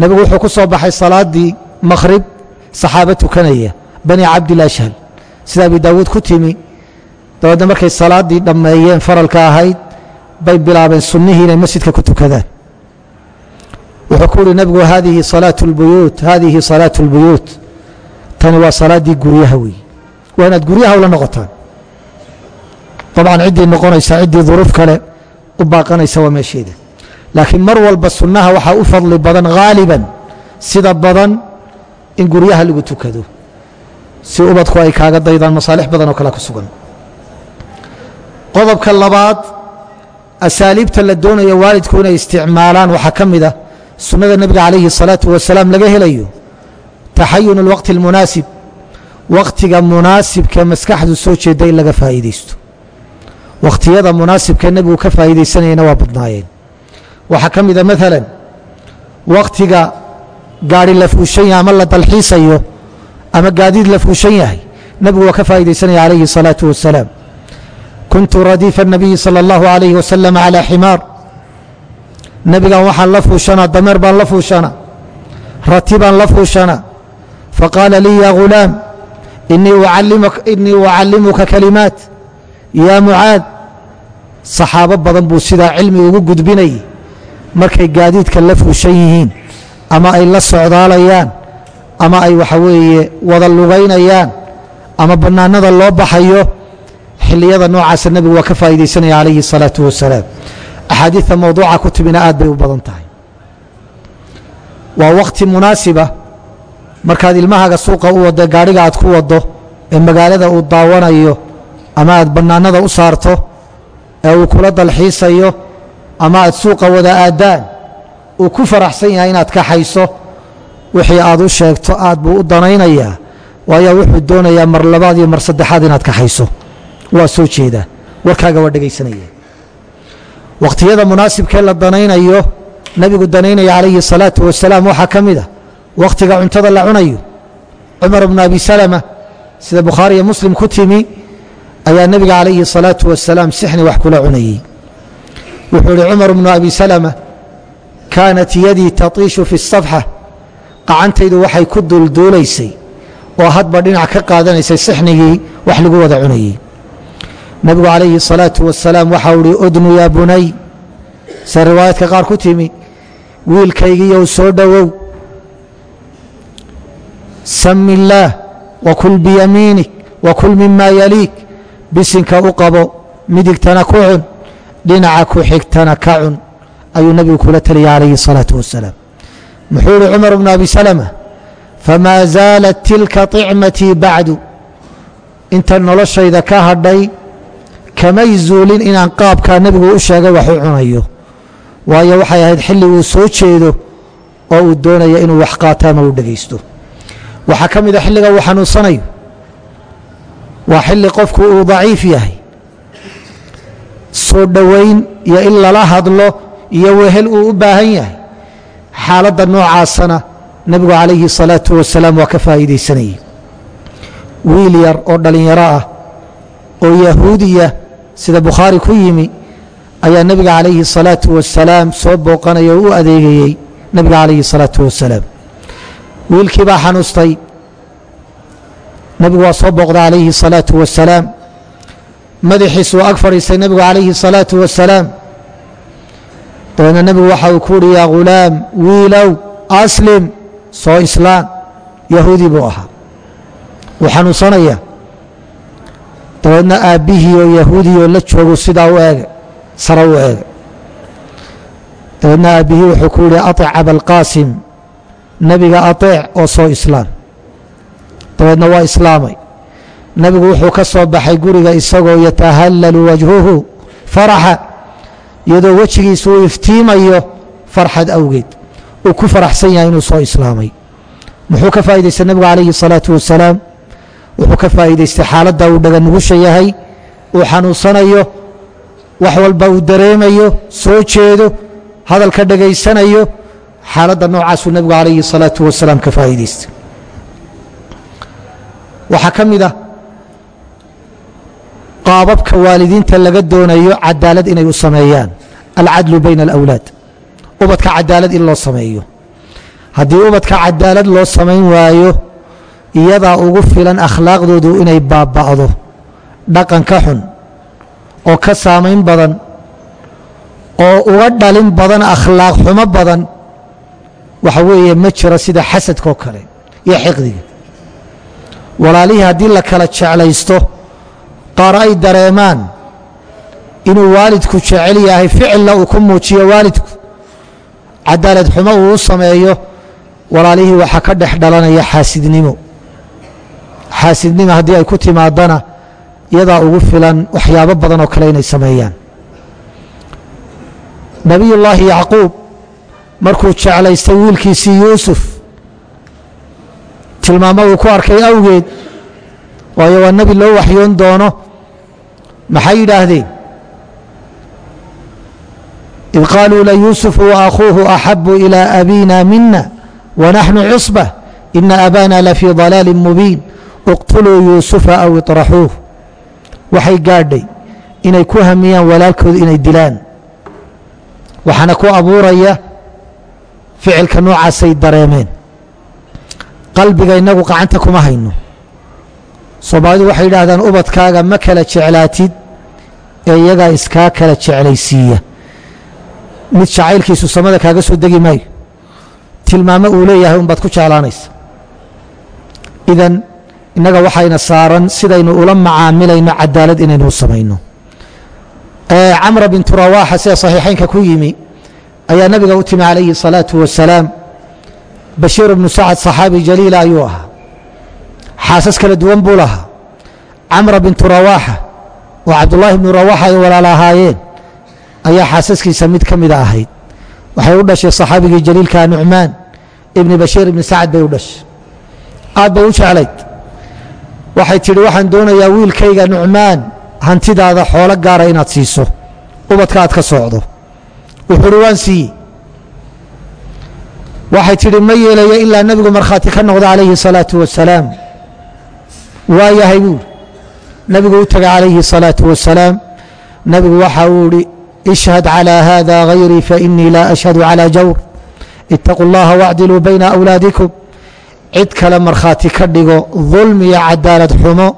S1: nebigu wuxuu ku soo baxay salaaddii makhrib saxaabo tukanaya bani cabdilashhal sida abi daawuud ku timi dabeedna markay salaaddii dhammeeyeen faralka ahayd bay bilaabeen sunnihii inay masjidka ku tukadaan. Wuxuu ku uhi nebigu haadihi salaatu اlbuyuut haadihi salaatu اlbuyuut tani waa salaaddii guryaha weeye waa inaad guryaha ula noqotaan. Dabcan ciddii noqonaysa ciddii duruuf kale u baaqanaysa waa meesheeda. Laakiin mar walba sunnaha waxaa u fadli badan haaliban sida badan in guryaha lagu tukado si ubadku ay kaaga daydaan masaalix badan oo kale ku sugan qodobka labaad asaaliibta la doonayo waalidku inay isticmaalaan waxaa ka mid a sunnada nebiga calayhi الsalaaةu wasalaam laga helayo taxayun اlwaqti اlmunaasib waqtiga munaasibka maskaxdu soo jeeda in laga faa'iidaysto wakhtiyada munaasibka nebigu ka faa'iidaysanayana waa badnaayeen waxaa ka mida maalan wakhtiga gaari la fuushan yahay ama la dalxiisayo ama gaadiid la fuushan yahay nebigu waa ka faa'iidaysanaya calayhi الsalaaةu wasalaam kuntu radiifa الnabiyi salى اllahu عalayhi wasalam calى ximaar nebigan waxaan la fuushanaa dameer baan la fuushanaa rati baan la fuushanaa faqaala lii ya ghulaam inii ucallimuka kalimaat yaa mucaad saxaabo badan buu sidaa cilmi ugu gudbinayay markay gaadiidka la fuushan yihiin ama ay la socdaalayaan ama ay waxa weeye wada lugaynayaan ama bannaanada loo baxayo xilliyada noocaasa nebigu waa ka faa'iidaysanaya calayhi الsalaaةu wasalaam axaadiidta mawduuca ku timina aad bay u badan tahay waa wakhti munaasiba markaad ilmahaaga suuqa u waddo gaadhiga aad ku waddo ee magaalada uu daawanayo ama aad bannaanada u saarto ee uu kula dalxiisayo ama aad suuqa wada aadaan uu ku faraxsan yahay inaad kaxayso wixii aad u sheegto aad buu u danaynayaa waayo wuxuu doonayaa mar labaad iyo mar saddexaad inaad kaxayso waa soo jeedaa warkaaga waa dhegaysanaya wakhtiyada munaasibkee la danaynayo nebigu danaynaya calayhi الsalaaةu wasalaam waxaa ka mid a wakhtiga cuntada la cunayo cumar bnu abi salama sida bukhaariyo muslim ku timi ayaa nebiga calayhi الsalaaةu wasalaam sixni wax kula cunayey wuxuu ihi cumar bnu abi salama kaanat yadii tatiishu fi الصafxa qacantaydu waxay ku duulduulaysay oo hadba dhinac ka qaadanaysay sixnigii wax lagu wada cunayey nebigu calayhi الsalaaةu wasalaam waxau ihi udnu yaa bunay se riwaayadka qaar ku timi wiilkaygiiyow soo dhowow sami illaah wakul biyamiinik wakul mima yaliik bisinka u qabo midigtana ku cun dhinaca ku xigtana ka cun ayuu nebigu kula teliyay calayhi الsalaaةu wasalaam muxuu ihi cumar bnu abi salama famaa zaalat tilka طicmatii bacdu inta noloshayda ka hadhay kamay zuulin inaan qaabkaa nebigu u sheega wax u cunayo. Waayo waxay ahayd xilli uu soo jeedo oo uu doonayo inuu wax qaato ama uu dhegaysto waxaa ka mid a xilliga uu xanuunsanayo. Waa xilli qofku uu daciif yahay. Soo dhowayn iyo in lala hadlo iyo wehel uu u baahan yahay. Xaaladda noocaasana nebigu calayhi الsalaatu wasalaam waa ka faa'iidaysanayay. Wiil yar oo dhallinyaro ah oo yahuudiya sida bukhaari ku yimi ayaa nebiga calayhi salaatu wasalaam soo booqanaya oo u adeegayey nebiga calayhi salaatu wasalaam wiilkii baa xanuustay. Nebigu waa soo booqda calayhi salaatu wasalaam madaxiis uu ag fadhiistay nebigu calayhi salaatu wasalaam dabeedna nebigu waxa uu ku uhi yaa ghulaam wiilow aslim soo islaam yahuudi buu ahaa. Wuu xanuunsanaya dabeedna aabbihii oo yahuudi oo la joogu sidaa u eega sare u eega dabeedna aabbihii wuxuu ku yihi aطec abalqaasim nebiga aطeec oo soo islaan dabeedna waa islaamay nebigu wuxuu ka soo baxay guriga isagoo yatahallalu wajhuhu faraxa iyadoo wejigiisu uu iftiimayo farxad awgeed uu ku faraxsan yahay inuu soo islaamay muxuu ka faa'idaystay nebigu calayhi الsalaatu wasalaam Wuxuu ka faa'iidaystay xaaladda uu dhaga nugusha yahay uu xanuunsanayo wax walba uu dareemayo soo jeedo hadalka dhegaysanayo xaaladda noocaasuu nebigu calayhi الsalaatu wasalaam ka faa'iidaystay. Waxaa ka mid ah qaababka waalidiinta laga doonayo cadaalad inay u sameeyaan. Alcadlu bayna alawlaad. Ubadka cadaalad in loo sameeyo. Haddii ubadka cadaalad loo samayn waayo iyadaa ugu filan akhlaaqdoodu inay baaba'do dhaqan ka xun oo ka saamayn badan oo uga dhalin badan akhlaaq xumo badan waxa weeye ma jiro sida xasadkaoo kale iyo xiqdiga. Walaalihii haddii la kala jeclaysto qaar ay dareemaan inuu waalidku jecel yahay ficilla uu ku muujiyo waalidku cadaalad xumo uu u sameeyo walaalihii waxaa ka dhex dhalanaya xaasidnimo xaasidnima haddii ay ku timaadana iyadaa ugu filan waxyaabo badan oo kale inay sameeyaan. Nabiyullaahi yacquub markuu jeclaystay wiilkiisii yuusuf tilmaamo uu ku arkay awgeed waayo waa nebi loo waxyoon doono. Maxay yidhaahdeen? Id qaaluu layuusufu wa akhuuhu axabu ilaa abiina mina wanaxnu cisba ina abana lafii dalaali mubiin. اqtuluu yuusufa aw iطraxuuh waxay gaadhay inay ku hamiyaan walaalkooda inay dilaan. Waxaana ku abuuraya ficilka noocaasay dareemeen. Qalbiga inagu gacanta kuma hayno. Soomaalidu waxay yidhaahdaan ubadkaaga ma kala jeclaatid ee iyagaa iskaa kala jeclaysiiya. Mid jacaylkiisu samada kaaga soo degi maayo. Tilmaamo uu leeyahay unbaad ku jeclaanaysa idan innaga waxayna saaran sidaynu ula macaamilayno cadaalad inaynu samayno. Camra bintu rawaaxa sida saxiixaynka ku yimi ayaa nabiga u timi calayhi salaatu wasalaam bashiir ibnu sacad saxaabi jaliila ayuu ahaa. Xaasas kala duwan buu lahaa. Camra bintu rawaaxa oo cabdulaahi ibnu rawaaxa ay walaala ahaayeen ayaa xaasaskiisa mid ka mida ahayd. Waxay u dhashay saxaabigii jaliilka nucmaan ibni bashiir ibni sacad bay u dhashay. Aad bay u jeclayd waxay tidhi waxaan doonayaa wiilkayga nucmaan hantidaada xoolo gaara inaad siiso ubadka aad ka socdo wuxuu uhi waan siiyey waxay tidhi ma yeelaya ilaa nebigu markhaati ka noqdo calayhi الsalaaةu wasalaam waa yahay buuri nebigu u tegay calayhi الsalaaةu wasalaam nebigu waxa uu ihi ishhad calى hada hayrii fainii laa ashhadu calى jawr itaquu اllaha wacdiluu bayna awlaadikum cid kale markhaati ka dhigo dulmi iyo cadaalad xumo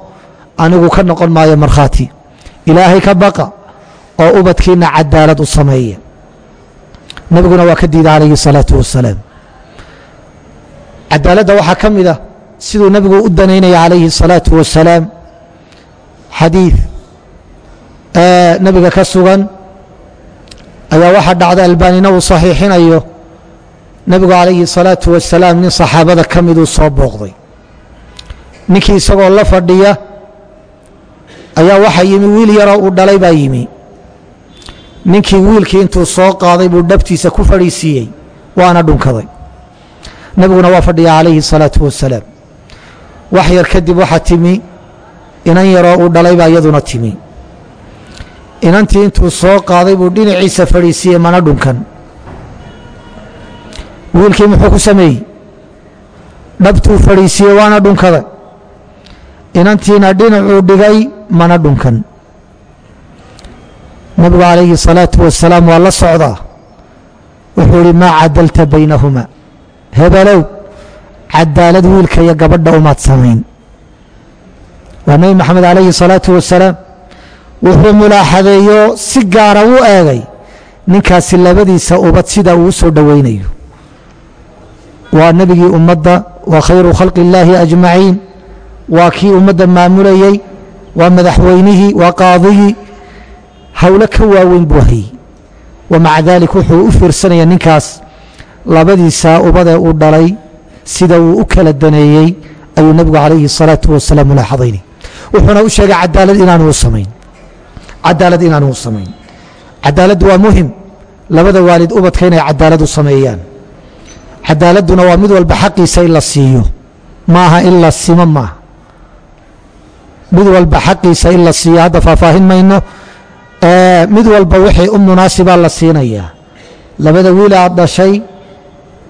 S1: anigu ka noqon maayo markhaati. Ilaahay ka baqa oo ubadkiinna cadaalad u sameeya nebiguna waa ka diida calayhi salaatu wasalaam cadaaladda waxaa ka mid ah siduu nebigu u danaynaya calayhi الsalaatu wasalaam xadiid nebiga ka sugan ayaa waxaa dhacda albaanina uu saxiixinayo nabigu calayhi salaatu wasalaam nin saxaabada ka miduu soo booqday. Ninkii isagoo la fadhiya ayaa waxaa yimi wiil yaroo uu dhalay baa yimi. Ninkii wiilkii intuu soo qaaday buu dhabtiisa ku fadhiisiiyey waana dhunkaday. Nabiguna waa fadhiya calayhi salaatu wasalaam wax yar kadib waxaa timi inan yaroo uu dhalay baa iyaduna timi. Inantii intuu soo qaaday buu dhinaciisa fadhiisiiyey mana dhunkan wiilkii muxuu ku sameeyey? Dhabtuu fadhiisiiyey waana dhunkada inantiina dhinacuu dhigay mana dhunkan. Nabigu calayhi salaatu wasalaam waa la socdaa. Wuxuu ihi maa cadalta baynahuma. Hebelow cadaalad wiilka iyo gabadha umaad samayn. Waa nebi maxamed calayhi salaatu wasalaam wuxuu mulaaxadeeyo si gaara u eegay ninkaasi labadiisa ubad sidaa uu soo dhowaynayo waa nebigii ummadda waa khayru khalqi اllaahi ajmaciin waa kii ummadda maamulayey waa madaxweynihii waa qaadigii howlo ka waaweyn buu hayey wamaca daalik wuxuu u fiirsanaya ninkaas labadiisaa ubadee uu dhalay sida uu u kala daneeyey ayuu nebigu calayhi الsalaatu wasalaam mulaaxadaynay wuxuuna u sheegay cadaalad inaanu u samayn cadaalad inaanu u samayn cadaaladdu waa muhim labada waalid ubadka inay cadaalad u sameeyaan cadaaladduna waa mid walba xaqiisa in la siiyo. Maaha in la simo maaha. Mid walba xaqiisa in la siiyo. Hadda faahfaahin mayno. Mid walba wixii u munaasibaa la siinayaa. Labada wiil dhashay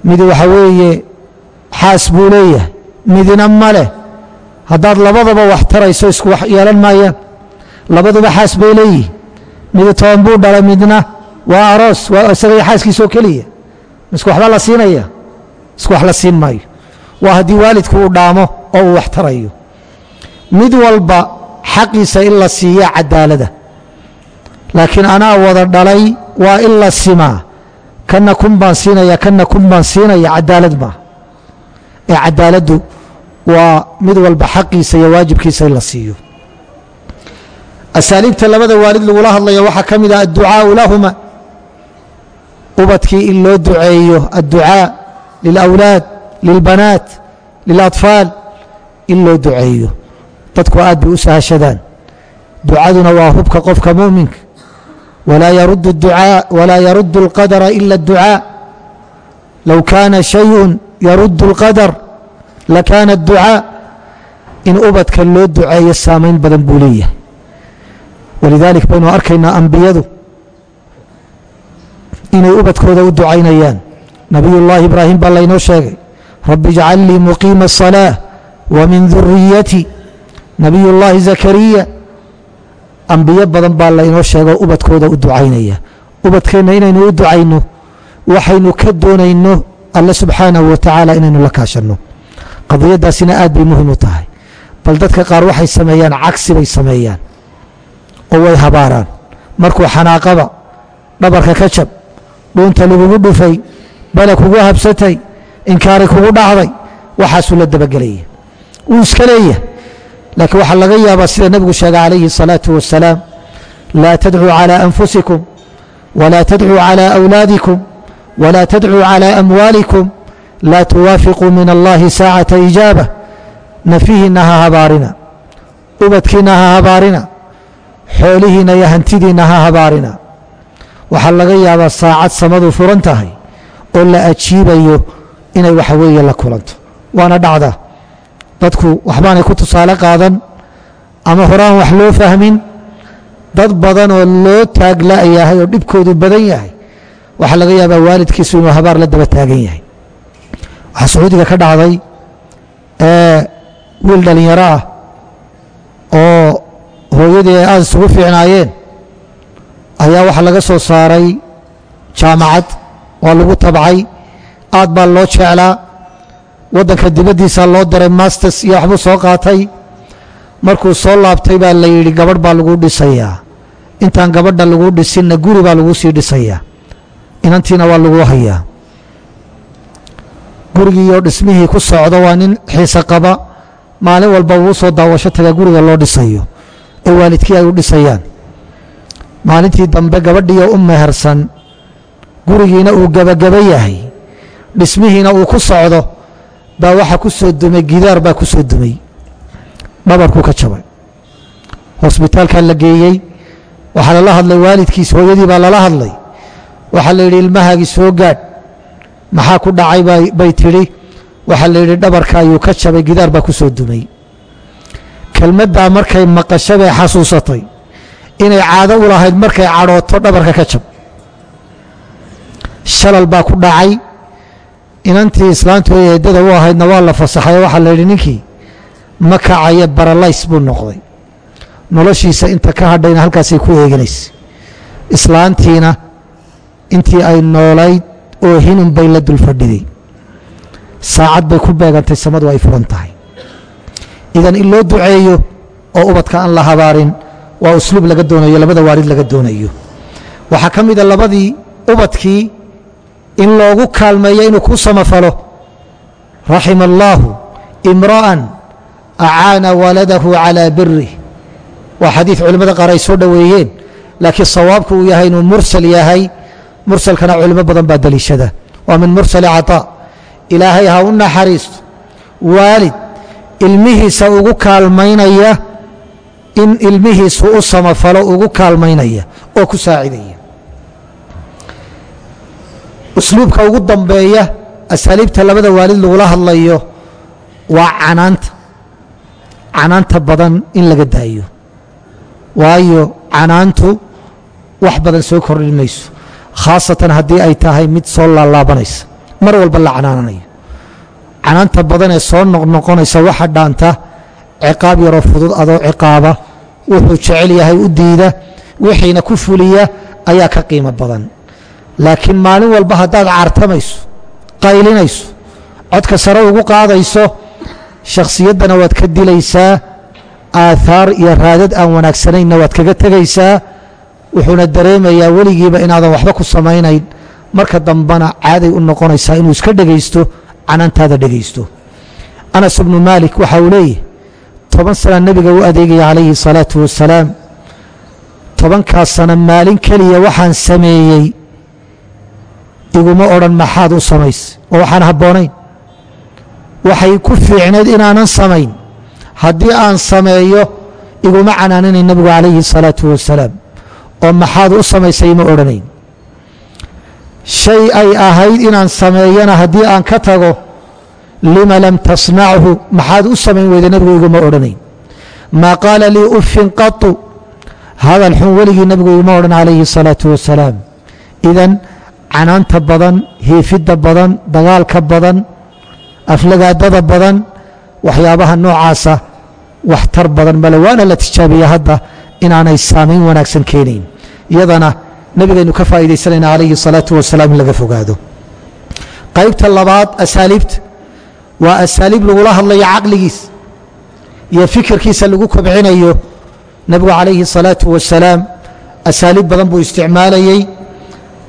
S1: mid waxa weeye xaas buu leeyahay. Midina ma leh. Haddaad labadaba wax tarayso isku wax yeelan maayaan. Labaduba xaas bay leeyihiin mid toban buu dhalay midna waa aroos. Waa isagaiyo xaaskiisoo keliya. Isku waxba la siinaya isku wax la siin maayo. Waa haddii waalidku uu dhaamo oo uu wax tarayo. Mid walba xaqiisa in la siiya cadaalada. Laakiin anaa wada dhalay waa in la simaa. Kana kun baan siinaya kana kun baan siinaya cadaalad maa ee cadaaladdu waa mid walba xaqiisa iyo waajibkiisa in la siiyo. Asaaliibta labada waalid lagula hadlaya waxaa ka mid ah adducaau lahuma ubadkii in loo duceeyo adducaa lilawlaad lilbanaat lilaطfaal in loo duceeyo dadku aad bay u sahashadaan ducaduna waa hubka qofka muminka walaa yarud اducaa walaa yarud اlqadara ila اdducaa low kaana shayءu yarud اlqadar lakaana اdducaa in ubadka loo duceeyo saamayn badan buu leeyahay walidaalik baynu arkaynaa ambiyadu inay ubadkooda u ducaynayaan nabiyullaahi ibraahim baa laynoo sheegay rabbi ijcal lii muqiima aلsalaaة wa min duriyati nabiyullaahi zakariya ambiyo badan baa laynoo sheegoo ubadkooda u ducaynaya ubadkeenna inaynu u ducayno waxaynu ka doonayno alle subxaanahu wa tacaala inaynu la kaashanno. Qadiyadaasina aad bay muhiim u tahay bal dadka qaar waxay sameeyaan cagsi bay sameeyaan oo way habaaraan. Markuu xanaaqaba dhabarka ka jab dhuunta lagugu dhufay bale kugu habsatay inkaari kugu dhacday waxaasuu la dabagelaya wuu iska leeyahay laakiin waxaa laga yaabaa sida nebigu sheegay calayhi الsalaaةu wasalaam laa tadcuu calى anfusikum walaa tadcuu calى أwlaadikum walaa tadcuu calى amwaalikum laa tuwaafiquu min allahi saacata ijaaba nafihiina ha habaarina ubadkiina ha habaarina xoolihiina iyo hantidiina ha habaarina waxaa laga yaabaa saacad samadu furan tahay oo la ajiibayo inay waxa weeye la kulanto. Waana dhacdaa dadku waxbaanay ku tusaale qaadan ama horaan wax loo fahmin dad badan oo loo taagla'yahay oo dhibkoodu badan yahay waxaa laga yaabaa waalidkiisu inuu habaar la daba taagan yahay. Waxaa sacuudiga ka dhacday wiil dhallinyaro ah oo hooyadii ay aada isugu fiicnaayeen ayaa waxaa laga soo saaray jaamacad waa lagu tabcay. Aad baa loo jeclaa. Waddanka dibaddiisa loo diray masters iyo waxbuu soo qaatay. Markuu soo laabtay baa la yidhi gabadh baa lagu dhisayaa intaan gabadha lagu dhisinna guri baa lagu sii dhisayaa inantiina waa lagu hayaa. Gurigiioo dhismihii ku socdo waa nin xiise qaba. Maalin walba wuu soo daawasho tagaa guriga loo dhisayo. Ee waalidkii ay u dhisayaan. Maalintii dambe gabadhiioo u mehersan gurigiina uu gebagaba yahay dhismihiina uu ku socdo baa waxaa ku soo dumay gidaar baa ku soo dumay dhabarkuu ka jabay. Hosbitaalkaa la geeyey waxaa lala hadlay waalidkiis hooyadii baa lala hadlay waxaa la yidhi ilmahaagii soo gaadh maxaa ku dhacay bay tidhi waxaa la yidhi dhabarka ayuu ka jabay gidaar baa ku soo dumay. Kelmaddaa markay maqasho bay xasuusatay inay caado u lahayd markay cadhooto dhabarka ka jab shalal baa ku dhacay. Inantii islaantu ay eeddada u ahaydna waa la fasaxay waxaa la yidhi ninkii ma kacaya baralays buu noqday. Noloshiisa inta ka hadhayna halkaasay ku eeganaysa islaantiina intii ay noolayd oo hinun bay la dul saacad bay ku beegantay samadu ay furan tahay. Idan in loo duceeyo oo ubadka aan la habaarin waa usluub laga doonayo labada waalid laga doonayo. Waxaa ka mida labadii ubadkii in loogu kaalmeeyo inuu kuu samafalo. Raxima allaahu imra'an acaana waladahu calaa birih waa xadiid culimmada qaar ay soo dhoweeyeen laakiin sawaabku uu yahay inuu mursal yahay. Mursalkana culimo badan baa deliishada waa min mursali caطaa ilaahay ha u naxariisto waalid ilmihiisa ugu kaalmaynaya in ilmihiisu u samafalo ugu kaalmaynaya oo ku saacidaya usluubka ugu dambeeya asaaliibta labada waalid lagula hadlayo waa canaanta. Canaanta badan in laga daayo. Waayo canaantu wax badan soo kordhin mayso. Khaasatan haddii ay tahay mid soo laalaabanaysa mar walba la canaananayo. Canaanta badan ee soo noqnoqonaysa waxa dhaanta ciqaab yaroo fudud adoo ciqaaba wuxuu jecel yahay u diida wixiina ku fuliya ayaa ka qiimo badan laakiin maalin walba haddaad cartamayso qaylinayso codka sare ugu qaadayso shakhsiyaddana waad ka dilaysaa aathaar iyo raadad aan wanaagsanaynna waad kaga tegaysaa wuxuuna dareemayaa weligiiba inaadan waxba ku samaynayn. Marka dambana caaday u noqonaysaa inuu iska dhegaysto canaantaada dhegaysto. Anas bnu maalik waxa uu leeyahy toban sana nebiga u adeegaya calayhi salaatu wasalaam tobankaas sana maalin keliya waxaan sameeyey iguma odhan maxaad u samaysay oo waxaan habboonayn waxay ku fiicneed inaanan samayn haddii aan sameeyo iguma canaananayn nebigu calayhi salaatu wasalaam oo maxaad u samaysay ima odhanayn shay ay ahayd inaan sameeyana haddii aan ka tago lima lam tasnachu maxaad u samayn weyda nebigu iguma odhanayn maa qaala lii uffin qatu hadal xun weligii nebigu iguma odhan calayhi الsalaaةu wasalaam idan canaanta badan hiifidda badan dagaalka badan aflagaadada badan waxyaabaha noocaasa waxtar badan male. Waana la tijaabiya hadda inaanay saamayn wanaagsan keenayn. Iyadana nabigaynu ka faa'iidaysanayna calayhi salaatu wasalaam in laga fogaado. Qaybta labaad asaaliibta waa asaaliib lagula hadlayo caqligiis iyo fikirkiisa lagu kobcinayo. Nebigu calayhi salaatu wasalaam asaaliib badan buu isticmaalayey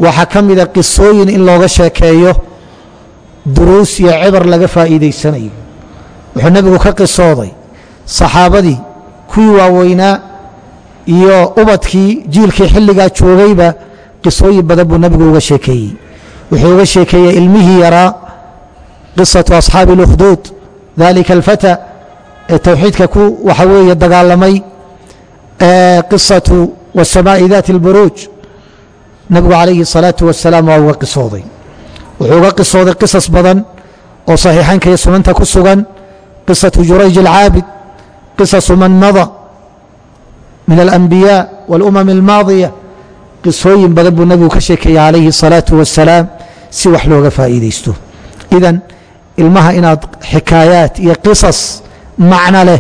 S1: waxaa ka mida qisooyin in looga sheekeeyo duruus iyo cibar laga faa'iidaysanayo. Wuxuu nebigu ka qisooday saxaabadii kuwii waaweynaa iyo ubadkii jiilkii xilligaa joogayba qisooyin badan buu nebigu uga sheekeeyey. Wuxuu uga sheekeeyey ilmihii yaraa qisatu asxaabi اlukhduud dalika alfata ee towxiidka ku waxa weeye dagaalamay qisatu wasamaa'i daati اlburuuj nebigu calayhi الsalaaةu wasalaam waa uga qisooday wuxuu uga qisooday qisas badan oo صaxiixaynka iyo sunanta ku sugan qisaةu jurayj اlcaabid qisasu man mada min alanbiyaa wاlumam اlmaadiya qisooyin badan buu nebigu ka sheekeeyey calayhi الsalaaةu wasalaam si wax looga faa'iidaysto idan ilmaha inaad xikaayaat iyo qisas macno leh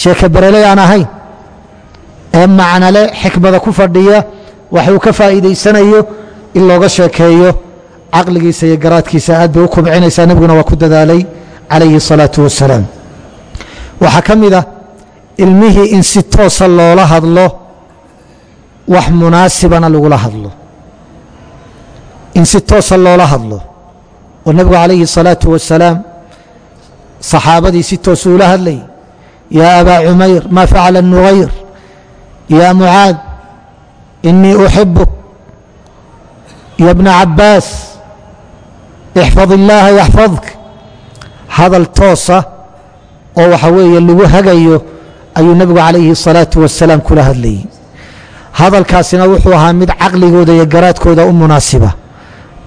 S1: sheeke bereley aan ahayn ee macno leh xikmada ku fadhiya waxuu ka faa'iidaysanayo in looga sheekeeyo caqligiisa iyo garaadkiisa aad bay u kobcinaysaa nebiguna waa ku dadaalay calayhi الsalaaةu wasalaam waxaa ka mid a ilmihii in si toosa loola hadlo wax munaasibana lagula hadlo in si toosa loola hadlo oo nebigu calayhi الsalaaةu wasalaam saxaabadii si toosu ula hadlayay yaa abaa cumayr ma facala الnugayr ya mucaad inii uxibuk ya bna cabaas ixfad illaaha yaxfadk hadal toosa oo waxa weeye lagu hagayo ayuu nebigu calayhi الsalaaةu wasalaam kula hadlayey hadalkaasina wuxuu ahaa mid caqligooda iyo garaadkooda u munaasiba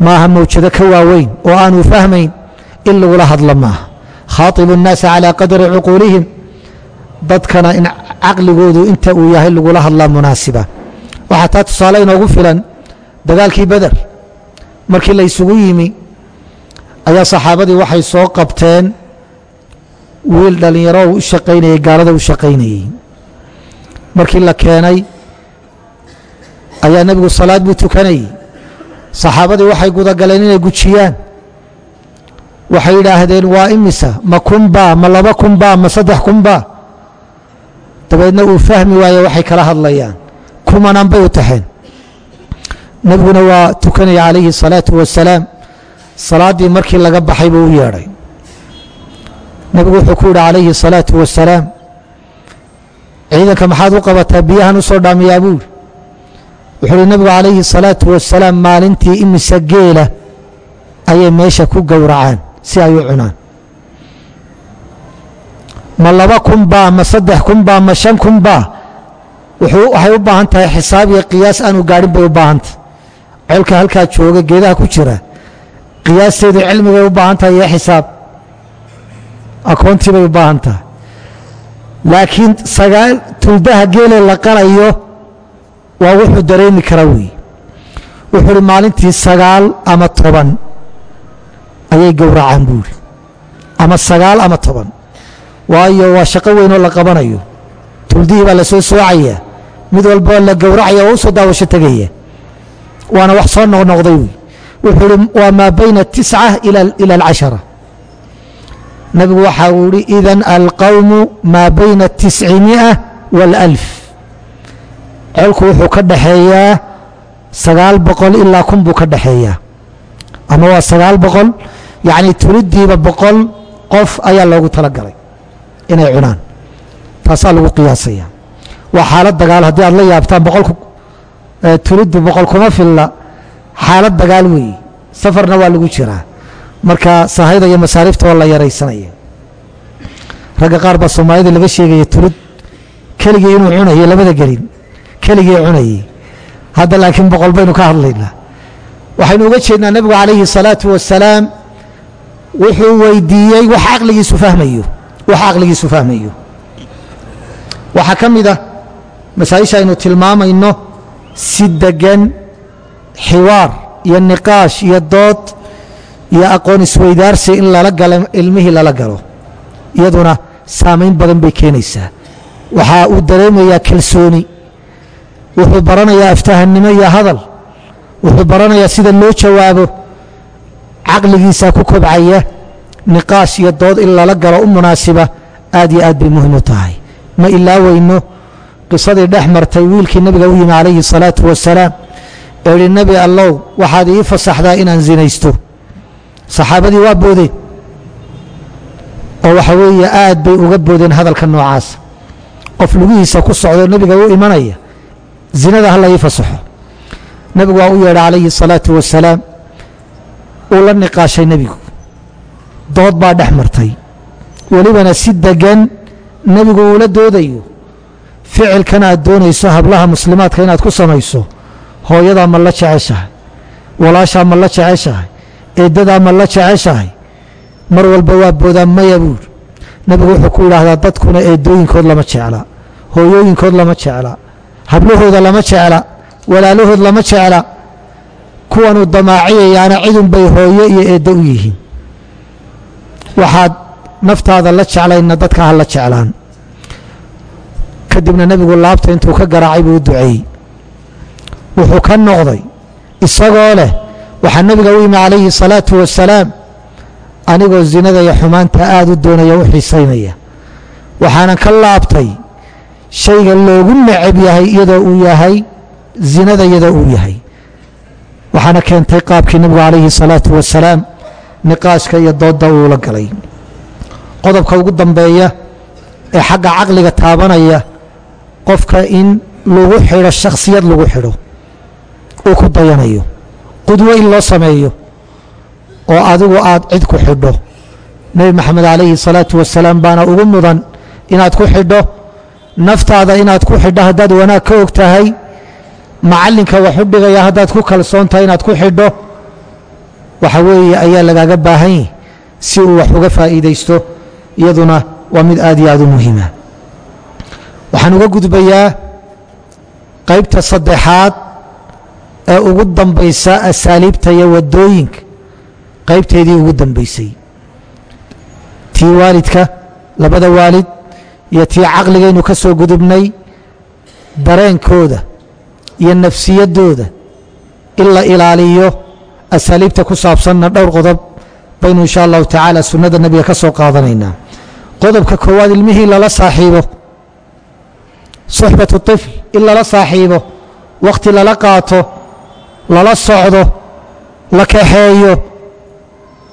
S1: maaha mawjado ka waaweyn oo aanu fahmayn in lagula hadlo maaha khaaibu الnaasa calىa qadri cuquulihim dadkana in caqligoodu inta uu yahay lagula hadlaa munaasiba waxaa taa tusaale inoogu filan dagaalkii beder markii la ysugu yimi ayaa saxaabadii waxay soo qabteen wiil dhallinyaro u shaqaynayey gaalada u shaqaynayey markii la keenay ayaa nebigu salaad buu tukanayey saxaabadii waxay gudagaleen inay gujiyaan. Waxay yidhaahdeen waa imisa? Ma kunbaa ma laba kunbaa ma saddex kunbaa dabeedna uu fahmi waaye waxay kala hadlayaan kumanan bay u taxeen nebiguna waa tukanaya calayhi الsalaatu wasalaam salaaddii markii laga baxay buu u yeedhay nebigu wuxuu ku yidhi calayhi الsalaatu wasalaam ciidanka maxaad u qabataa biyahan u soo dhaamiyaa buu yidhi wuxuu uhi nebigu calayhi الsalaatu wasalaam maalintii imise geela ayay meesha ku gowracaan si ay u cunaan ma laba kun baa ma saddex kun baa ma shan kun baa waxay u baahan tahay xisaab iyo qiyaas aanu gaadhin bay u baahantah colka halkaa jooga geedaha ku jira. Qiyaasteedu cilmibay u baahan tahay iyo xisaab. Akoontii bay u baahan tahay. Laakiin sagaal tuldaha geele la qalayo waa wuxuu dareemi kara weeye wuxuu uhi maalintii sagaal ama toban ayay gowracaan buu ihi ama sagaal ama toban. Waayo waa shaqo weyn la qabanayo. Tuldihii baa la soo soocaya mid walba la gowracaya oo u soo daawasho tegaya waana wax soo noqnoqday wey wuxuu ihi waa maa bayna tisca ila alcashara nebigu waxa uu ihi idan alqowmu maa bayna tiscimi'a wاlalf colku wuxuu ka dhaxeeyaa sagaal boqol ilaa kun buu ka dhaxeeyaa. Ama waa sagaal boqol yacni tulidiiba boqol qof ayaa loogu tala inay cunaan. Taasaa lagu qiyaasaya waa xaalad dagaal haddii aad la yaabtaan boqolku tuliddu boqol kuma filla xaalad dagaal weeye safarna waa lagu jiraa. Marka sahayda iyo masaariifta waa la yaraysanaya. Ragga qaar baa soomaalida laga sheegaya tulid. Keligii inuu cunayo labada gelin. Keligii cunayey hadda laakiin boqol baynu ka hadlaynaa. Waxaynu uga jeednaa nebigu calayhi الsalaatu wasalaam wuxuu weydiiyey wax caqligiisu fahmayo. Wax caqligiisu fahmayo. Waxaa ka mid ah masaa-isha aynu tilmaamayno si degan xiwaar iyo niqaash iyo dood iyo aqoon isweydaarsi in lala galo ilmihii lala galo. Iyaduna saamayn badan bay keenaysaa. Waxaa uu dareemayaa kalsooni. Wuxuu baranayaa aftahannimo iyo hadal. Wuxuu baranayaa sida loo jawaabo caqligiisaa ku kobcaya niqaash iyo dood in lala galo u munaasiba aad iyo aad bay muhiim u tahay. Ma ilaaweyno qisadii dhex martay wiilkii nabiga u yimi calayhi salaatu wasalaam ee idhi nebi allow waxaad ii fasaxdaa inaan zinaysto. Saxaabadii waa boodeen. Oo waxa weeye aad bay uga boodeen hadalka noocaasa qof lugihiisa ku socdo nebiga u imanaya zinada hala ii fasaxo. Nebigu waa u yeedha calayhi salaatu wasalaam uu la niqaashay nebigu dood baa dhex martay. Welibana si degan nebigu uula doodayo ficilkan aad doonayso hablaha muslimaadka inaad ku samayso hooyadaa ma la jeceshahay walaashaa ma la jeceshahay eeddadaa ma la jeceshahay mar walba waa boodaan maya buur. Nebigu wuxuu ku yidhaahdaa dadkuna eedooyinkood lama jecla hooyooyinkood lama jecla hablahooda lama jecla walaalahood lama jecla kuwanuu damaaciyayaana cidun bay hooyo iyo eeddo u yihiin. Waxaad naftaada la jeclayna dadka ha la jeclaan kadibna nebigu laabta intuu ka garaacay buu u duceeyey. Wuxuu ka noqday isagoo leh waxaa nebiga u yimi calayhi asalaatu wasalaam anigoo zinada iyo xumaanta aad u doonaya u xiisaynaya. Waxaana ka laabtay shayga loogu necab yahay iyadoo uu yahay zinada iyadoo uu yahay. Waxaana keentay qaabkii nebigu calayhi asalaatu wasalaam niqaashka iyo dooda uula galay. Qodobka ugu dambeeya ee xagga caqliga taabanaya qofka in lagu xidho shakhsiyad lagu xidho uu ku dayanayo qudwo in loo sameeyo oo adigu aad cid ku xidho. Nebi maxamed calayhi الsalaatu wasalaam baana ugu mudan inaad ku xidho naftaada inaad ku xidho haddaad wanaag ka og tahay macallinka wax u dhigaya haddaad ku kalsoon tahay inaad ku xidho waxa weeye ayaa lagaaga baahan yahi si uu wax uga faa'iidaysto iyaduna waa mid aad iyo aad u muhiima waxaan uga gudbayaa qaybta saddexaad ee ugu dambaysa asaaliibta iyo waddooyinka. Qaybteedii ugu dambaysay tii waalidka labada waalid iyo tii caqligaynu ka soo gudubnay dareenkooda iyo nafsiyaddooda in la ilaaliyo asaaliibta ku saabsanna dhowr qodob baynu insha allahu tacaala sunnada nebiga ka soo qaadanaynaa. Qodobka koowaad ilmihii lala saaxiibo suxbatu طifl in lala saaxiibo wakhti lala qaato lala socdo la kaxeeyo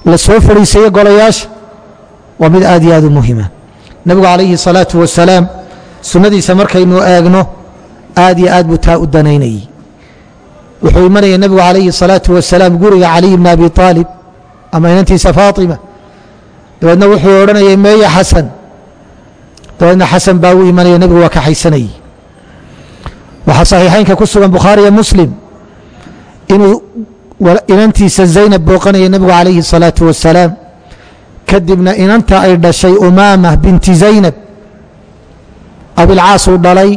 S1: la soo fadhiisayo golayaasha waa mid aad iyo aad u muhima nebigu calayhi الsalaaةu wasalaam sunnadiisa markaynu eegno aad iyo aad buu taa u danaynayey wuxuu imanaya nebigu calayhi الsalaaةu wasalaam guriga caliy bn abi طaalib ama inantiisa faaطima dabeedna wuxuu odhanayay meeya xasan dabeedna xasan baa u imanaya nebigu waa kaxaysanayey waxaa saxiixaynka ku sugan bukhaariyo muslim inuu inantiisa zaynab booqanaya nebigu calayhi الsalaaةu wasalaam kadibna inanta ay dhashay umaama binti zaynab abilcaas uu dhalay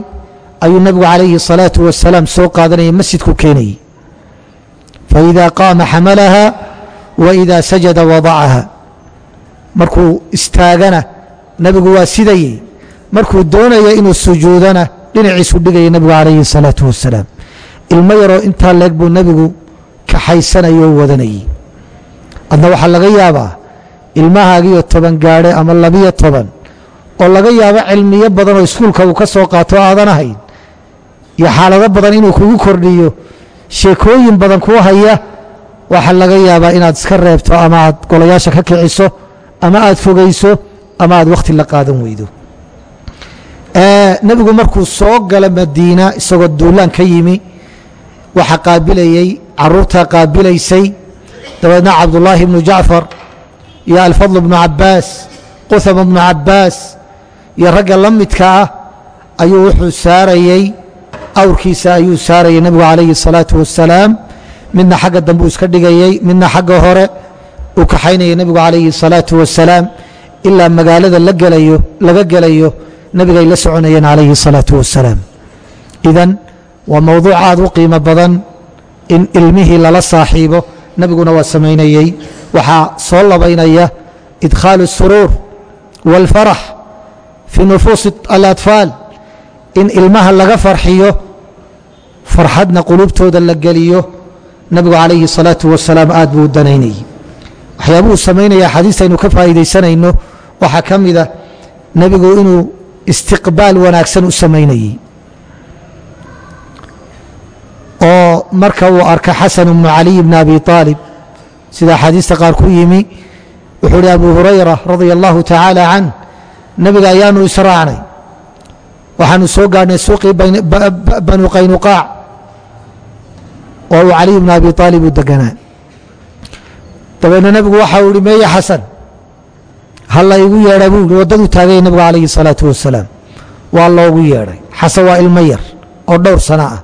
S1: ayuu nebigu calayhi الsalaaةu wasalaam soo qaadanaya masjidku keenayey faإida qaama xamalaha waإida sajada wadacaha markuu istaagana nebigu waa sidayey markuu doonaya inuu sujuudana dhinaciisu dhigaya nabigu calayhi salaatu wasalaam ilmo yaroo intaa leeg buu nabigu kaxaysanayo wadanayay. Adna waxaa laga yaabaa ilmahaagiiyo toban gaadhe ama labiyo toban oo laga yaabo cilmiyo badan oo iskuulka uu ka soo qaato aadan ahayn iyo xaalado badan inuu kugu kordhiyo sheekooyin badan kuu haya waxaa laga yaabaa inaad iska reebto ama aad golayaasha ka kiciso ama aad fogayso ama aad wakhti la qaadan weydo nebigu markuu soo gala madiina isagoo duulaan ka yimi waxaa qaabilayey caruurtaa qaabilaysay dabeedna cabdullaahi bnu jacfar iyo alfadl bnu cabaas quthama bnu cabaas iyo ragga la midka ah ayuu wuxuu saarayey awrkiisa ayuu saarayay nebigu calayhi الsalaaةu wasalaam midna xagga dambe uu iska dhigayey midna xagga hore uu kaxaynayay nebigu calayhi الsalaaةu wasalaam ilaa magaalada la gelayo laga gelayo nebigay la soconayeen calayhi الsalaaةu wasalaam idan waa mowduuc aad u qiimo badan in ilmihii lala saaxiibo nebiguna waa samaynayey waxaa soo labaynaya idkhaalu الsuruur wاlfarax fii nufuusi alatfaal in ilmaha laga farxiyo farxadna qulubtooda la geliyo nebigu calayhi الsalaaةu wasalaam aad buu u danaynayey waxyaabuhuu samaynaya axaadiista aynu ka faa'iidaysanayno waxaa ka mida nebigu inuu istiqbaal wanaagsan u samaynayey. Oo marka uu arka xasan bnu caliy bni abi aalib sida axaadiista qaar ku yimi wuxuu hi abu hurayra radia allahu tacaala canh nebiga ayaanu israacnay waxaanu soo gaadhnay suuqii banu qaynuqaac. Oo uu caliy bnu abi aalib u deganaa. Dabeedna nebigu waxa uu ihi meeye xasan hala igu yeedha buu yidhi waddaduu taagaya calayhi salaatu wasalaam waa loogu yeedhay. Xase waa ilmo yar oo dhowr sano ah.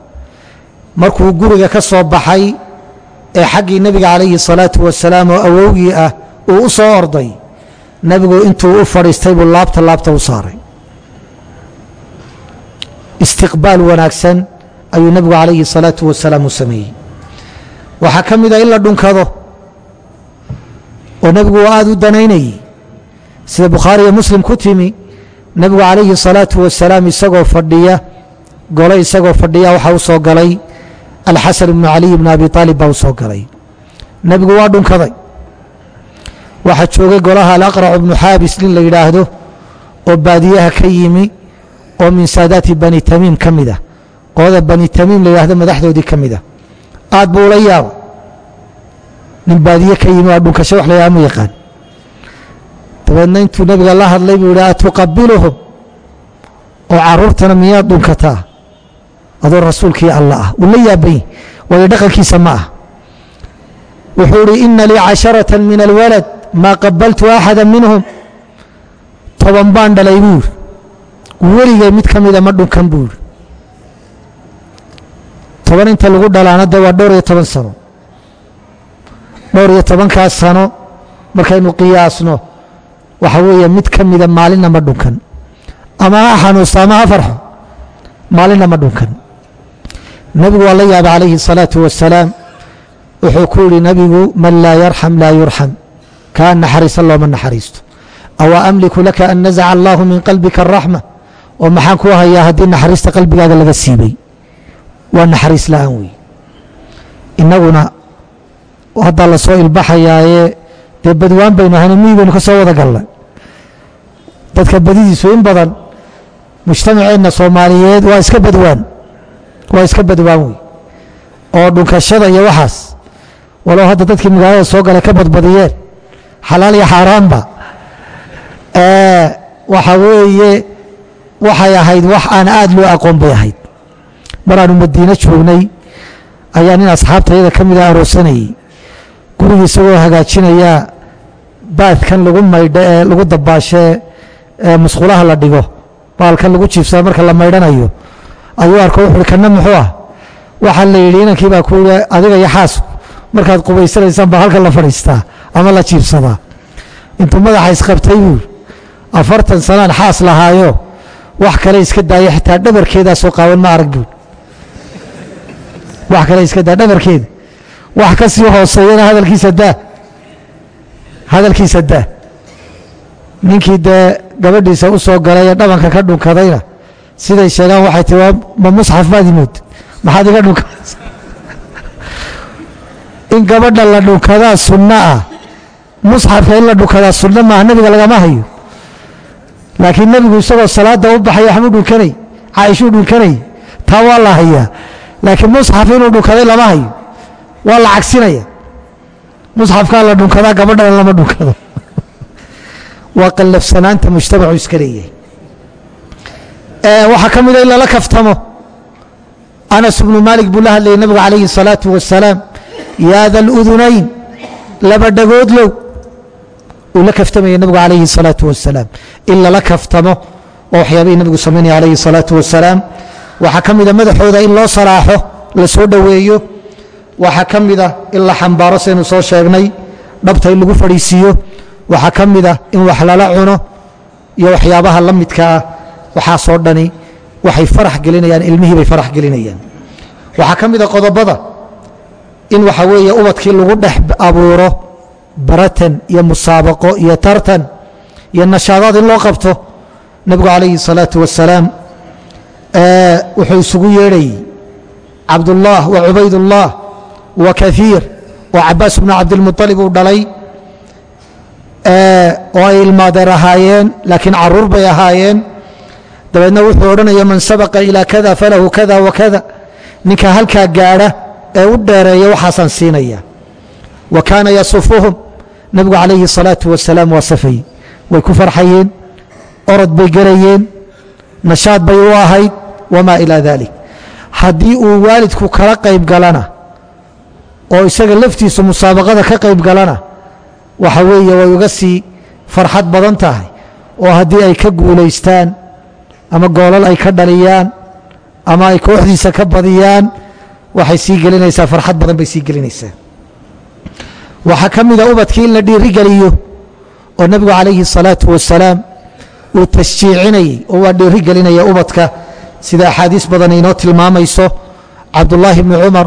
S1: Markuu guriga ka soo baxay ee xaggii nebiga calayhi salaatu wasalaam oo awowgii ah uu u soo orday nebigu intuu u fadhiistay buu laabta laabta u saaray. Istiqbaal wanaagsan ayuu nebigu calayhi salaatu wasalaam u sameeyey. Waxaa ka mid a in la dhunkado oo nebigu waa aad u danaynayey sida bukhaariyo muslim ku timi nebigu calayhi الsalaatu wasalaam isagoo fadhiya gole isagoo fadhiya waxaa u galay. Alxasan bnu caliy bn abi aalib baa u soo galay. Nebigu waa dhunkaday. Waxaa joogay golaha alaqracu bnu xaabis nin la yidhaahdo oo baadiyaha ka yimi oo min saadaati bani tamiim ka mid ah. Qolada bani tamiim la yidhahdo madaxdoodii ka mid a aad buu ula yaaba nin baadiye ka yimi waa dhunkasho wax la yhaha ma yaqaan dabeedna intuu nebiga la hadlay buu yihi atuqabiluhum oo caruurtana miyaad dhunkataa adoo rasuulkii alla ah uu la yaabany waayo dhaqankiisa ma ah. Wuxuu ihi ina lii casharata min alwalad maa qabaltu axada minhum. Toban baan dhalay buu yihi weligay mid ka mida ma dhunkan buu yihi toban inta lagu dhalaana de waa dhowr iyo toban sano. Dhowr iyo tobankaas sano markaynu qiyaasno waxa weeye mid ka mida maalinna ma dhunkan. Ama ha xanuusto ama ha farxo maalinna ma dhunkan. Nebigu waa la yaaba calayhi الsalaatu wasalaam wuxuu ku yidhi nebigu man laa yarxam laa yurxam kaa naxariisa looma naxariisto. Awa amliku laka an nazaca allahu min qalbika araxma oo maxaan ku hayaa haddii naxariista qalbigaaga laga siibay. Waa naxariis la'aan weeye. Innaguna haddaa la soo dee badwaan baynu ahayna miyi ka soo wada galnay dadka badidiisu in badan mujtamaceenna soomaaliyeed waa iska badwaan. Waa iska badwaan wey oo dhunkashada iyo waxaas walow hadda dadkii magaalada soo galay ka badbadiyeen xalaal iyo xaaraanba. Waxa weeye waxay ahayd wax aan aad loo aqoon bay ahayd. Maraanu madiino joognay ayaa nin asxaabtayada ka mida aroosanayey gurigii isagoo hagaajinayaa baadkan lagu maydho ee lagu dabaashee ee musqulaha la dhigo baalkan lagu jiifsada marka la maydhanayo. Ayuu arko wuxuuhi kanna muxuu ah? Waxaa la yidhi inankii baa ku yidhi adiga iyo xaasku markaad qubaysanaysaan baa halkan la fadhiistaa ama la jiibsadaa intuu madaxa isqabtay buuri afartan sanaan xaas lahaayo wax kale iska daaya xitaa dhabarkeedaasoo qaawan ma arag buuri wax kale iska daa dhabarkeeda. Wax ka sii hooseeyana hadalkiisa daa hadalkiisa daa. Ninkii dee gabadhiisa u soo galay ee dhabanka ka dhunkadayna siday sheegaan waxay tii waa ma musxaf baad imood maxaad iga dhunkadaysa in gabadha la dhunkadaa sunno ah musxafka in la dhunkadaa sunno maaha nebiga lagama hayo. Laakiin nebigu isagoo salaada u baxaya waxmuu dhunkanay caaishuu dhunkanay taa waa la hayaa. Laakiin musxaf inuu dhunkaday lama hayo waa la cagsinaya musxafkaa la dhunkadaa gabadhana lama dhunkado waa qallafsanaanta mujtamacu iska leeyahay waxaa ka mida in lala kaftamo anas bnu maalik buu la hadlayay nabigu calayhi الsalaatu wasalaam yaa da ludunayn laba dhagoodlow uu la kaftamaya nabigu calayhi الsalaatu wasalaam in lala kaftamo oo waxyaabihii nabigu samaynaya calayhi الsalaatu wasalaam waxaa ka mida madaxooda in loo salaaxo la soo dhoweeyo waxaa ka mida in la xambaaro saynu soo sheegnay dhabta lagu fadhiisiiyo. Waxaa ka mida in wax lala cuno iyo waxyaabaha la midka ah. Waxaasoo dhani waxay farax gelinayaan ilmihii bay farax gelinayaan. Waxaa ka mida qodobada in waxa weeye ubadkii lagu dhex abuuro baratan iyo musaabaqo iyo tartan iyo nashaadaad in loo qabto nebigu calayhi الsalaatu wasalaam wuxuu isugu yeedhayey cabdullah wa cubaydullah wa kahiir oo cabaas bnu cabdilmuطalib uu dhalay oo ay ilmaadeer ahaayeen laakiin caruur bay ahaayeen dabeedna wuxuu odhanaya man sabaqa ilaa kada falahu kada wa kada ninka halkaa gaadha ee u dheereeya waxaasaan siinaya wa kaana yasufuhum nebigu calayhi الsalaatu wasalaam waa safayey way ku farxayeen orod bay gelayeen nashaad bay u ahayd wamaa ilaa dalik haddii uu waalidku kala qayb galana oo isaga laftiisu musaabaqada ka qayb galana waxa weeye way uga sii farxad badan tahay. Oo haddii ay ka guulaystaan ama goolal ay ka dhaliyaan ama ay kooxdiisa ka badiyaan waxay sii gelinaysaa farxad badan bay sii gelinaysaa. Waxaa ka mida ubadkii in la dhiirigeliyo oo nebigu calayhi الsalaatu wasalaam uu tashjiicinayey oo waa dhiiri gelinaya ubadka sida axaadiis badan inoo tilmaamayso cabdullaahi bni cumar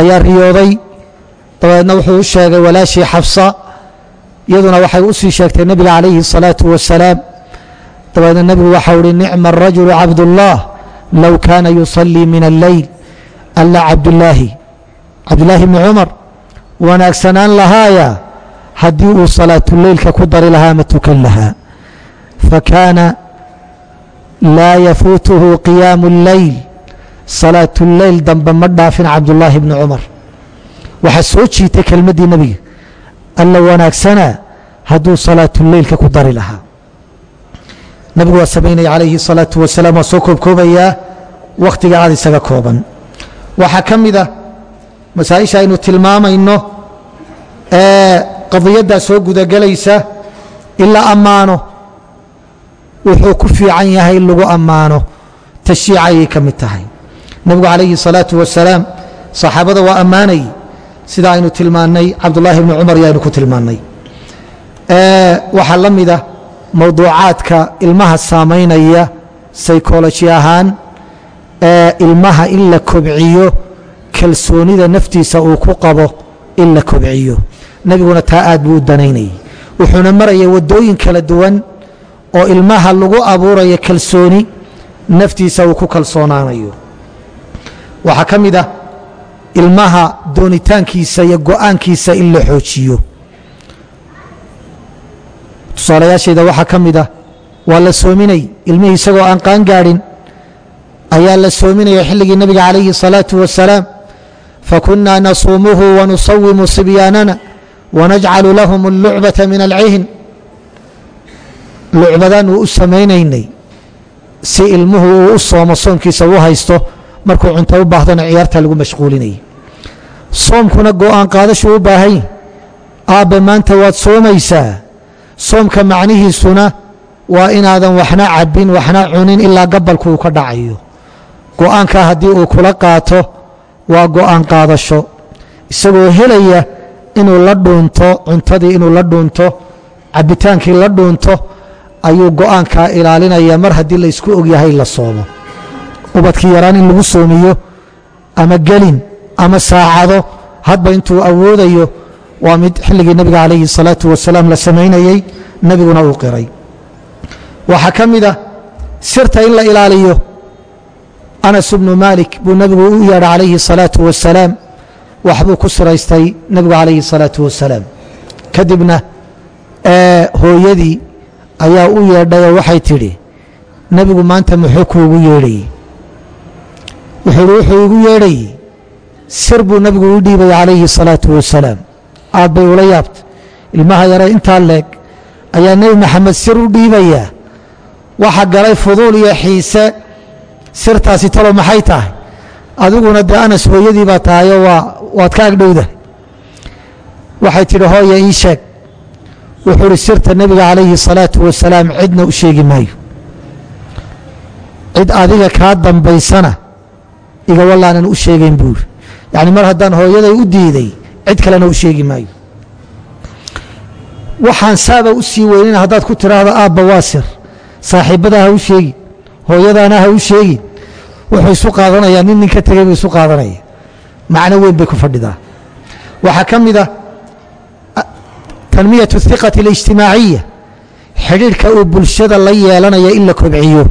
S1: ayaa riyooday dabeedna wuxuu u sheegay walaashii xafsa iyaduna waxay u sii sheegtay nebiga calayhi الsalaatu wasalaam dabeedna nebigu waxau uhi nicma arajulu cabdullah low kaana yusalii min alleyl alla cabdulaahi cabdulaahi bni cumar wanaagsanaan lahaaya haddii uu salaatuleylka ku dari lahaa ma tukan lahaa fakaana laa yafuutuhu qiyaamu اlleyl salaatuleyl dambe ma dhaafin cabdulaahi bni cumar. Waxaa soo jiitay kelmaddii nebiga alla wanaagsanaa hadduu salaatuleylka ku dari lahaa. Nebigu waa samaynaya calayhi salaatu wasalaam waa soo koobkoobayaa wakhtiga aada isaga kooban. Waxaa ka mid ah masaa'isha aynu tilmaamayno ee qadiyaddaa soo gudagelaysa in la ammaano wuxuu ku fiican yahay in lagu ammaano. Tashiicayay ka mid tahay nebigu calayhi salaatu wasalaam saxaabada waa ammaanay. Sida aynu tilmaannay cabdulaahi ibni cumar iyo aynu ku tilmaannay. Waxaa la mida ah mowduucaadka ilmaha saamaynaya saykoloji ahaan. Ilmaha in la kobciyo kalsoonida naftiisa uu ku qabo in la kobciyo. Nebiguna taa aad buu u danaynayay. Wuxuuna maraya waddooyin kala duwan oo ilmaha lagu abuuraya kalsooni naftiisa uu ku kalsoonaanayo waxaa ka mid ah ilmaha doonitaankiisa iyo go'aankiisa in la xoojiyo tusaalayaashayda waxaa ka mid ah waa la soominay ilmihii isagoo aan qaan gaadhin ayaa la soominaya xilligii nebiga calayhi الsalaaةu wasalaam fakunaa nasuumuhu wanusawimu sibyaanana wanajcalu lahum اllucbaةa min alcihn lucbadaanu u samaynaynay si ilmuhu uu u soomo soomkiisa u haysto markuu cunto u baahdana ciyaarta lagu mashquulinayay. Soomkuna go'aan qaadashuu u baahanya aabbe maanta waad soomaysaa. Soomka macnihiisuna waa inaadan waxna cabbin waxna cunin ilaa gabalku uu ka dhacayo. Go'aankaa haddii uu kula qaato waa go'aan qaadasho. Isagoo helaya inuu la dhuunto cuntadii inuu la dhuunto cabbitaankii la dhuunto ayuu go'aankaa ilaalinaya mar haddii laysku ogyahay la soomo ubadkii yaraan in lagu soomiyo ama gelin ama saacado hadba intuu awoodayo waa mid xilligii nabiga calayhi salaatu wasalaam la samaynayey nabiguna uu qiray. Waxaa ka mid a sirta in la ilaaliyo anas bnu maalik buu nabigu u yeedha calayhi salaatu wasalaam waxbuu ku siraystay nebigu calayhi salaatu wasalaam kadibna hooyadii ayaa u yeedhay oo waxay tidhi nebigu maanta muxuu kuugu yeedhay wuxuu wuxuu igu yeedhay sir buu nabigu u dhiibay calayhi salaatu wasalaam. Aad bay ula yaabtay. Ilmaha yare intaa leeg ayaa nebi maxamed sir u dhiibaya. Waxa galay fuduul iyo xiise. Sirtaasi talo maxay tahay? Adiguna dee anas hooyadii baa tahayo waa waad ka agdhowdahay waxay tidhi hooya ii sheeg. Wuxuu ihi sirta nebiga calayhi salaatu wasalaam cidna u sheegi maayo. Cid adiga kaa dambaysana iga wallaanan u sheegayn buu yidhi. Yacni mar haddaan hooyaday u diiday cid kalena u sheegi maayo. Waxaan saaba u sii weynana haddaad ku tidhaahdo aabba waasir saaxiibbadaa ha u sheegin hooyadaana ha u sheegin wuxuu isu qaadanayaa nin nin ka buu isu qaadanaya. Macno weyn bay ku fadhidaa. Waxaa ka mid ah, a tanmiyatu hiqati اlijtimaaciya xidhiidhka uu bulshada la yeelanaya in la kobciyo.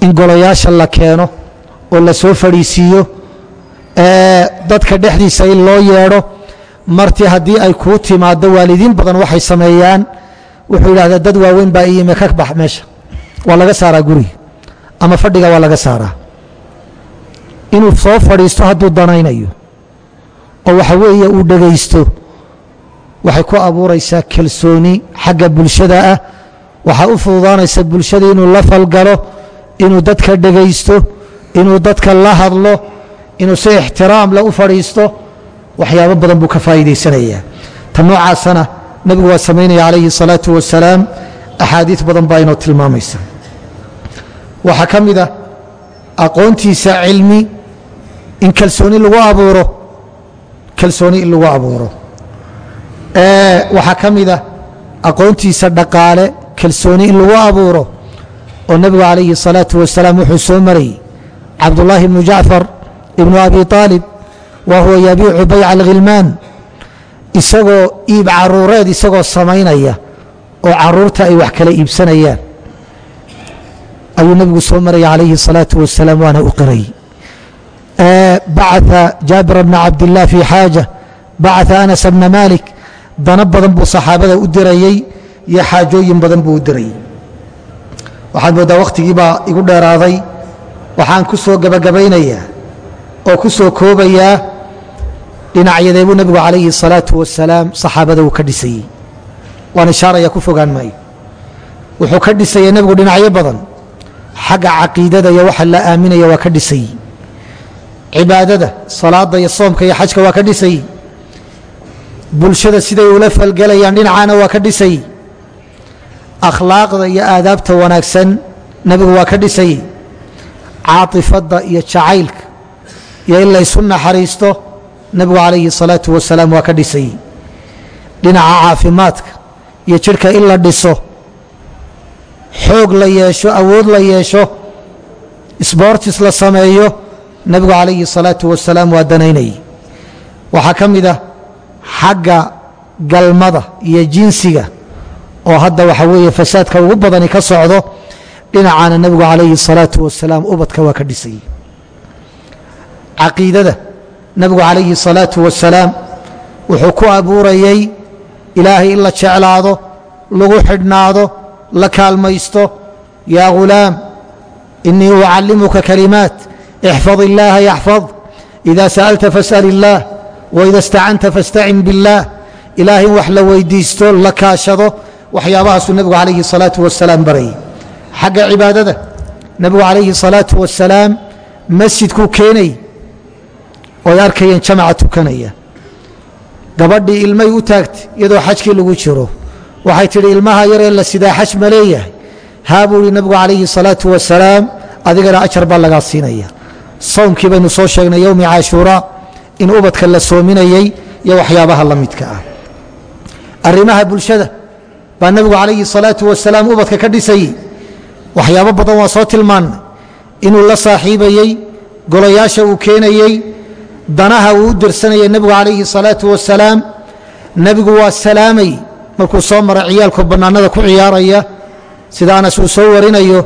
S1: In golayaasha la keeno oo la soo fadhiisiiyo dadka dhexdiisa in loo yeedho martii haddii ay kuu timaaddo waalidiin badan waxay sameeyaan wuxuu yidhahdaa dad waaweyn baa iyime ka bax meesha. Waa laga saaraa guriga ama fadhiga waa laga saaraa. Inuu soo fadhiisto hadduu danaynayo oo waxa weeye uu dhegaysto waxay ku abuuraysaa kalsooni xagga bulshada ah. Waxaa u fududaanaysa bulshada inuu la falgalo inuu dadka dhegaysto inuu dadka la hadlo inuu si ixtiraam leh u fadhiisto waxyaabo badan buu ka faa'iidaysanayaa ta noocaasana nebigu waa samaynaya calayhi salaatu wasalaam axaadiid badan baa inoo tilmaamaysa. Waxaa ka mid a aqoontiisa cilmi in kalsooni lagu abuuro kalsooni in lagu abuuro. Waxaa ka mid a aqoontiisa dhaqaale kalsooni in lagu abuuro oo nebigu calayhi salaatu wasalaam wuxuu soo marayey عبد الله بن جعفر abi أبي طالب وهو يبيع بيع الغلمان. isagoo iib caruureed isagoo samaynaya oo carruurta ay wax kala iibsanayaan ayuu nebigu soo maraya calayhi الsalaatu wasalaam waana u qirayy bacaa jaabira bna cabdilah fii xaaja bacaa anas bna maalik dana badan buu saxaabada u dirayey iyo xaajooyin badan buu u dirayey waxaad mooddaa wakhtigiibaa igu dheeraaday waxaan ku soo gabagabaynayaa oo ku soo koobayaa dhinacyadee buu nebigu calayhi salaatu wasalaam saxaabada uu ka dhisayey. Waan ishaaraya ku fogaan maayo. Wuxuu ka dhisayey nebigu dhinacyo badan xagga caqiidada iyo waxa la aaminaya waa ka dhisayey. Cibaadada salaada iyo soomka iyo xajka waa ka dhisayey. Bulshada siday ula falgelayaan dhinacaana waa ka dhisayey. Akhlaaqda iyo aadaabta wanaagsan nebigu waa ka dhisayey caatifadda iyo jacaylka iyo in laysu naxariisto nabigu calayhi salaatu wasalaam waa ka dhisayey dhinaca caafimaadka iyo jidhka in la dhiso xoog la yeesho awood la yeesho sbortis la sameeyo nabigu calayhi salaatu wasalaam waa danaynayey waxaa ka mid a xagga galmada iyo jinsiga oo hadda waxa weeye fasaadka ugu badani ka socdo dhinacaana nebigu calayhi salaatu wasalaam ubadka waa ka dhisayey caqiidada nebigu calayhi salaatu wasalaam wuxuu ku abuurayey ilaahay in la jeclaado lagu xidhnaado la kaalmaysto yaa ghulaam inii ucallimuka kalimaat ixfad illaaha yaxfad ida sa'alta fas'al illaah waida istacanta faاstacin biاllaah ilaahay in wax la weydiisto la kaashado waxyaabahaasuu nebigu calayhi salaatu wasalaam barayay xagga cibaadada nebigu calayhi الsalaatu wasalaam masjidkuu keenay oy arkayeen jamaca tukanaya gabadhii ilmay u taagtay iyadoo xajkii lagu jiro waxay tidhi ilmaha yaree la sidaa xaj ma leeyahay haa buu yihi nebigu calayhi الsalaatu wasalaam adigana ajar baa lagaa siinaya sowmkii baynu soo sheegnay yowmi caashuuraa in ubadka la soominayey iyo waxyaabaha la midka ah arrimaha bulshada baa nebigu calayhi الsalaatu wasalaam ubadka ka dhisayey waxyaabo badan waa soo tilmaanna inuu la saaxiibayey golayaasha uu keenayey danaha uu u dirsanayay nebigu calayhi salaatu wasalaam. Nebigu waa salaamayy markuu soo mara ciyaalku bannaanada ku ciyaaraya. Sida anas uu soo warinayo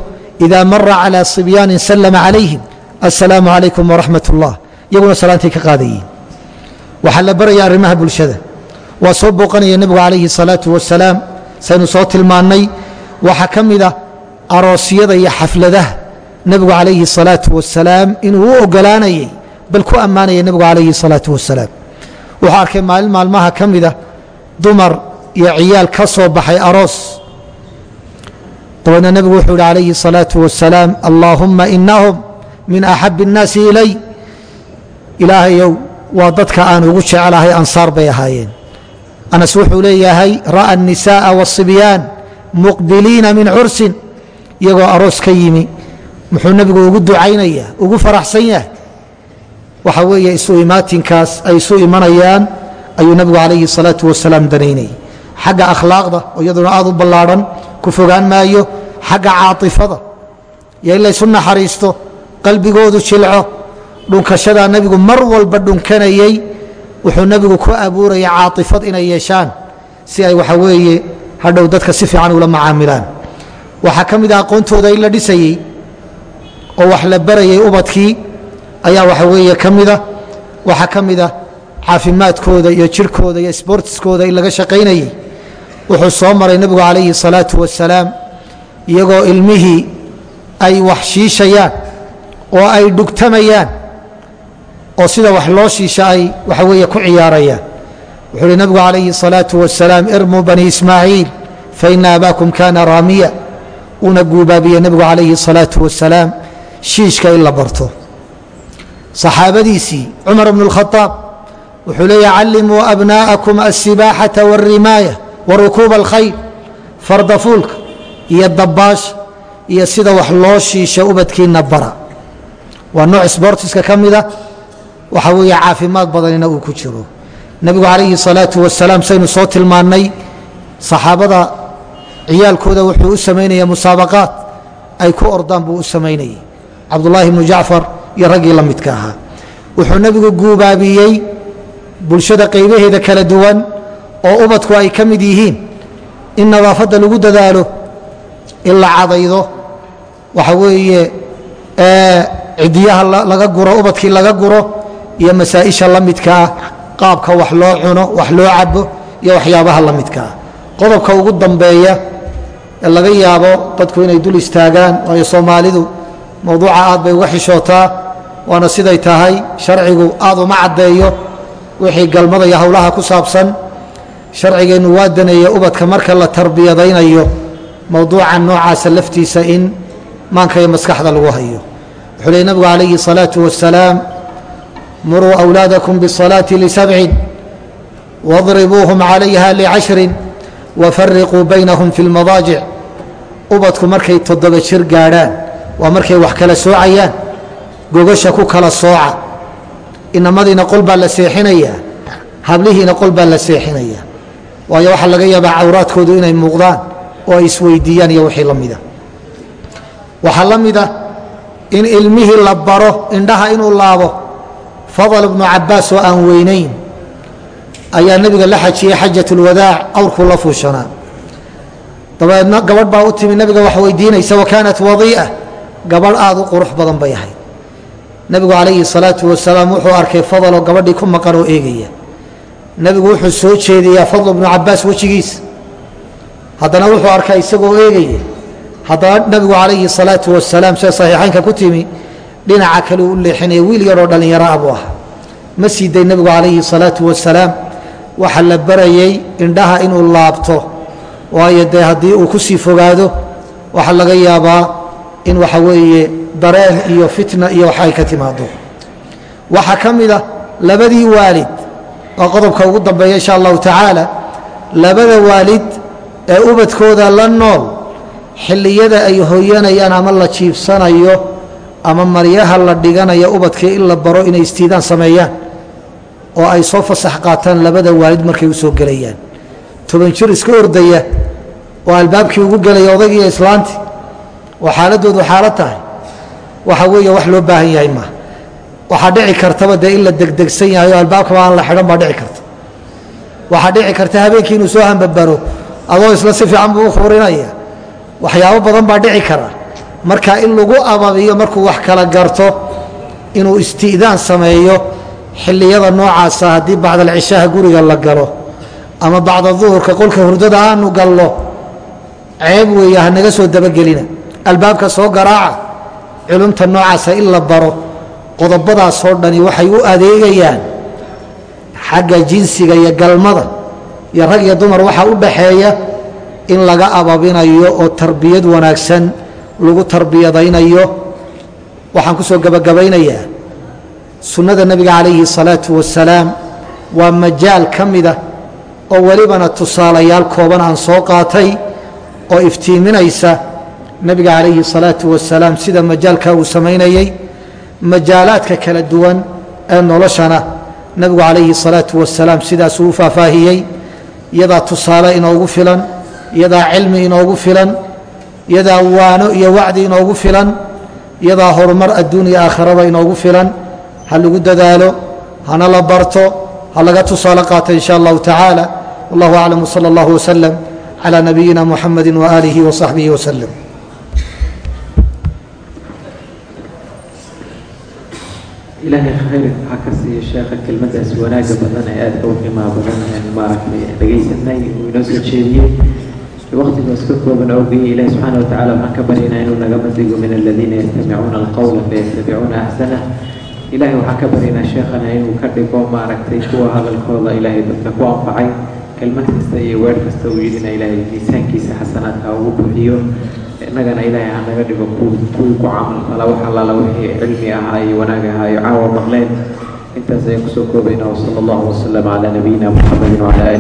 S1: idaa mara calaa sibyaanin sallama calayhim. Assalaamu calaykum waraxmat ullah iyaguna salaantii ka qaadayeen waxaa la baraya arrimaha bulshada. Waa soo booqanaya nebigu calayhi salaatu wasalaam. Saynu soo tilmaannay. Waxaa ka mid ah aroosyada iyo xafladaha nebigu calayhi الsalaatu wasalaam inuu u ogolaanayay bal ku ammaanaya nebigu calayhi الsalaatu wasalaam wuxuu arkay maalin maalmaha ka mida dumar iyo ciyaal ka soo baxay aroos dabeedna nebigu wuxuu yihi calayhi الsalaaةu wasalaam allaahuma inahum min axab الnaasi ilay ilaahayow waa dadka aan ugu jecelahay ansaar bay ahaayeen anas wuxuu leeyahay ra'a الnisaaءa wالصibyaan muqbiliina min cursin iyagoo aroos ka yimi. Muxuu nebigu ugu ducaynayaa ugu faraxsan yahay waxa weeye isu imaatinkaas ay isu imanayaan ayuu nebigu calayhi salaatu wasalaam danaynayay xagga akhlaaqda oo iyaduna aad u ballaadhan ku fogaan maayo. Xagga caatifada iyo in laysu naxariisto qalbigoodu jilco dhunkashadaa nebigu mar walba dhunkanayey wuxuu nebigu ku abuurayay caatifad inay yeeshaan si ay waxa weeye hadhow dadka si fiican ula macaamilaan waxaa ka mid ah aqoontooda in la dhisayey oo wax la barayey ubadkii ayaa waxa weeye ka mida ah. waxaa ka mid ah caafimaadkooda iyo jirhkooda iyo sbortiskooda in laga shaqaynayey. Wuxuu soo maray nebigu calayhi salaatu wasalaam iyagoo ilmihii ay wax shiishayaan oo ay dhugtamayaan oo sida wax loo shiisha ay waxa weeye ku ciyaarayaan. Wuxuu uhi nebigu calayhi salaatu wasalaam irmuu bani ismaaciil fa ina abaakum kaana raamiya uuna guubaabiye nebigu calayhi الsalaatu wasalaam shiishka in la barto saxaabadiisii cumar bnu اlkhaaab wuxuu leeyahy callimuu abnaa'akum alsibaaxata wاlrimaaya warukuuba alkhayr fardafuulka iyo dabbaasha iyo sida wax loo shiisha ubadkiina bara waa nooc sbortiska ka mida waxa weeye caafimaad badanina uu ku jiro nebigu calayhi الsalaatu wasalaam saynu soo tilmaannay saxaabada ciyaalkooda wuxuu u samaynaya musaabaqaat ay ku ordaan buu u samaynayay. Cabdullaahi bnu jacfar iyo raggii la midka ahaa. Wuxuu nebigu guubaabiyey bulshada qaybaheeda kala duwan oo ubadku ay ka mid yihiin. In nadaafadda lagu dadaalo in la cadaydo waxa weeye cidiyaha laga guro ubadkii laga guro iyo masaa'isha la midka ah qaabka wax loo cuno wax loo cabo iyo waxyaabaha la midka ah. Qodobka ugu dambeeya ee laga yaabo dadku inay dul istaagaan waayo soomaalidu mowduuca aad bay uga xishootaa waana siday tahay sharcigu aad uma caddeeyo wixii galmada iyo howlaha ku saabsan sharcigeennu waa daneeye ubadka marka la tarbiyadaynayo mowduucan noocaasa laftiisa in maanka iyo maskaxda lagu hayo wuxuu leey nabigu calayhi الsalaaةu wasalaam muruu أwlaadakum bالصalaaةi lisabcin واضribuuhum calayha lcashrin wafariquu baynahum fi اlmadaajic ubadku markay toddoba jir gaadhaan waa markay wax kala soocayaan gogasha ku kala sooca. Inamadiina qol baa la seexinayaa hablihiina qol baa la seexinayaa waayo waxaa laga yaabaa cawraadkoodu inay muuqdaan oo ay isweydiiyaan iyo wixii la mida waxaa la mida in ilmihii la baro indhaha inuu laabo fadl bnu cabaas oo aan weynayn ayaa nebiga la xajiyey xajat اlwadaac awrkuu la fuushanaa dabeedna gabadh baa u timi nabiga wax weydiinaysa wakaanat wadiia. Gabadh aad u qurux badan bay ahayd. Nabigu calayhi salaau wasalaam wuxuu arkay fadaloo gabadhii ku maqan oo eegaya. Nabigu wuxuu soo jeedayaa fadl bnu cabaas wejigiisa haddana wuxuu arkay isagoo eegaya haddana nabigu calayhi salaau wasalaam sida saxiixaynka ku timi dhinaca kaleu u leexinaya wiil yaroo dhallinyaro abuu ah ma siiday nebigu calayhi salaau wasalaam waxaa la barayay indhaha inuu laabto waayo dee haddii uu ku sii fogaado waxaa laga yaabaa in waxa weeye dareen iyo fitna iyo wax ay ka timaado waxaa ka mid a labadii waalid oo qodobka ugu dambeeya insha allahu tacaala labada waalid ee ubadkooda la nool xilliyada ay hoyanayaan ama la jiibsanayo ama maryaha la dhiganayo ubadkii in la baro inay istiidaan sameeyaan oo ay soo fasax qaataan labada waalid markay u soo gelayaan toban jir iska ordaya oo albaabkii ugu gelaya odaygiiyo islaantii oo xaaladoodu xaalad tahay. Waxa weeye wax loo baahan yahay maaha waxaa dhici kartaba dee in la degdegsan yahay oo albaabkaba aan la xidhan baa dhici karta. Waxaa dhici karta habeenkii inuu soo hambabaro adoo isla si fiican buu u khurinaya. Waxyaabo badan baa dhici kara. Marka in lagu ababiyo markuu wax kala garto inuu isti'daan sameeyo xilliyada noocaasa haddii bacdalcishaha guriga la galo ama bacda duhurka qolka hurdada aanu gallo ceeb weeye hanaga soo dabagelina. Albaabka soo garaaca culumta noocaasa in la baro qodobadaasoo dhani waxay u adeegayaan xagga jinsiga iyo galmada iyo rag iyo dumar waxaa u dhaxeeya in laga ababinayo oo tarbiyad wanaagsan lagu tarbiyadaynayo waxaan ku soo gebagabaynayaa sunnada nebiga calayhi الsalaatu wasalaam waa majaal ka mida oo welibana tusaalayaal kooban aan soo qaatay oo iftiiminaysa nebiga calayhi salaatu wasalaam sida majaalka uu samaynayey majaalaadka kala duwan ee noloshana nebigu calayhi salaatu wasalaam sidaasuu u faahfaahiyey iyadaa tusaale inoogu filan iyadaa cilmi inoogu filan iyadaa waano iyo wacdi inoogu filan iyadaa horumar adduun iyo aakhiraba inoogu filan ha lagu dadaalo hana la barto ha laga tusaale qaato insha allahu tacaala wallahu aclam wsala allahu waslem calى nabiyina muxamadi waaalihi wasaxbihi waslem
S2: ilaahay khayr waxaa ka siiya sheekha kelmadaas wanaaga badan ee aadka u qiimaha badan aan maaragtay dhegaysanay uu inoo soo jeediyey waqtigaas ka kooban awgeeye ilahi subxaana watacaala waxaan ka baryaynaa inuu naga madigo min aladiina yastamicuuna alqowla fayattabicuuna axsanah ilahay waxaan ka baryaynaa sheekhana inuu ka dhigo maaragtay kuwa hadalkooda ilaahay dadka ku anfacay kelmad kasta iyo weer kasta uu yidhina ilaahay miisaankiisa xasanaadka ugu buuxiyo innagana ilaahay ha naga dhigo kuwii ku camal fala wax allaala wixii cilmi ahaa iyo wanaag ahaa iyo caawa maqleen intaas ayaan ku soo koobaynaa wasala allahu wasalam calaa nabiyina muxamedin wacala aalihi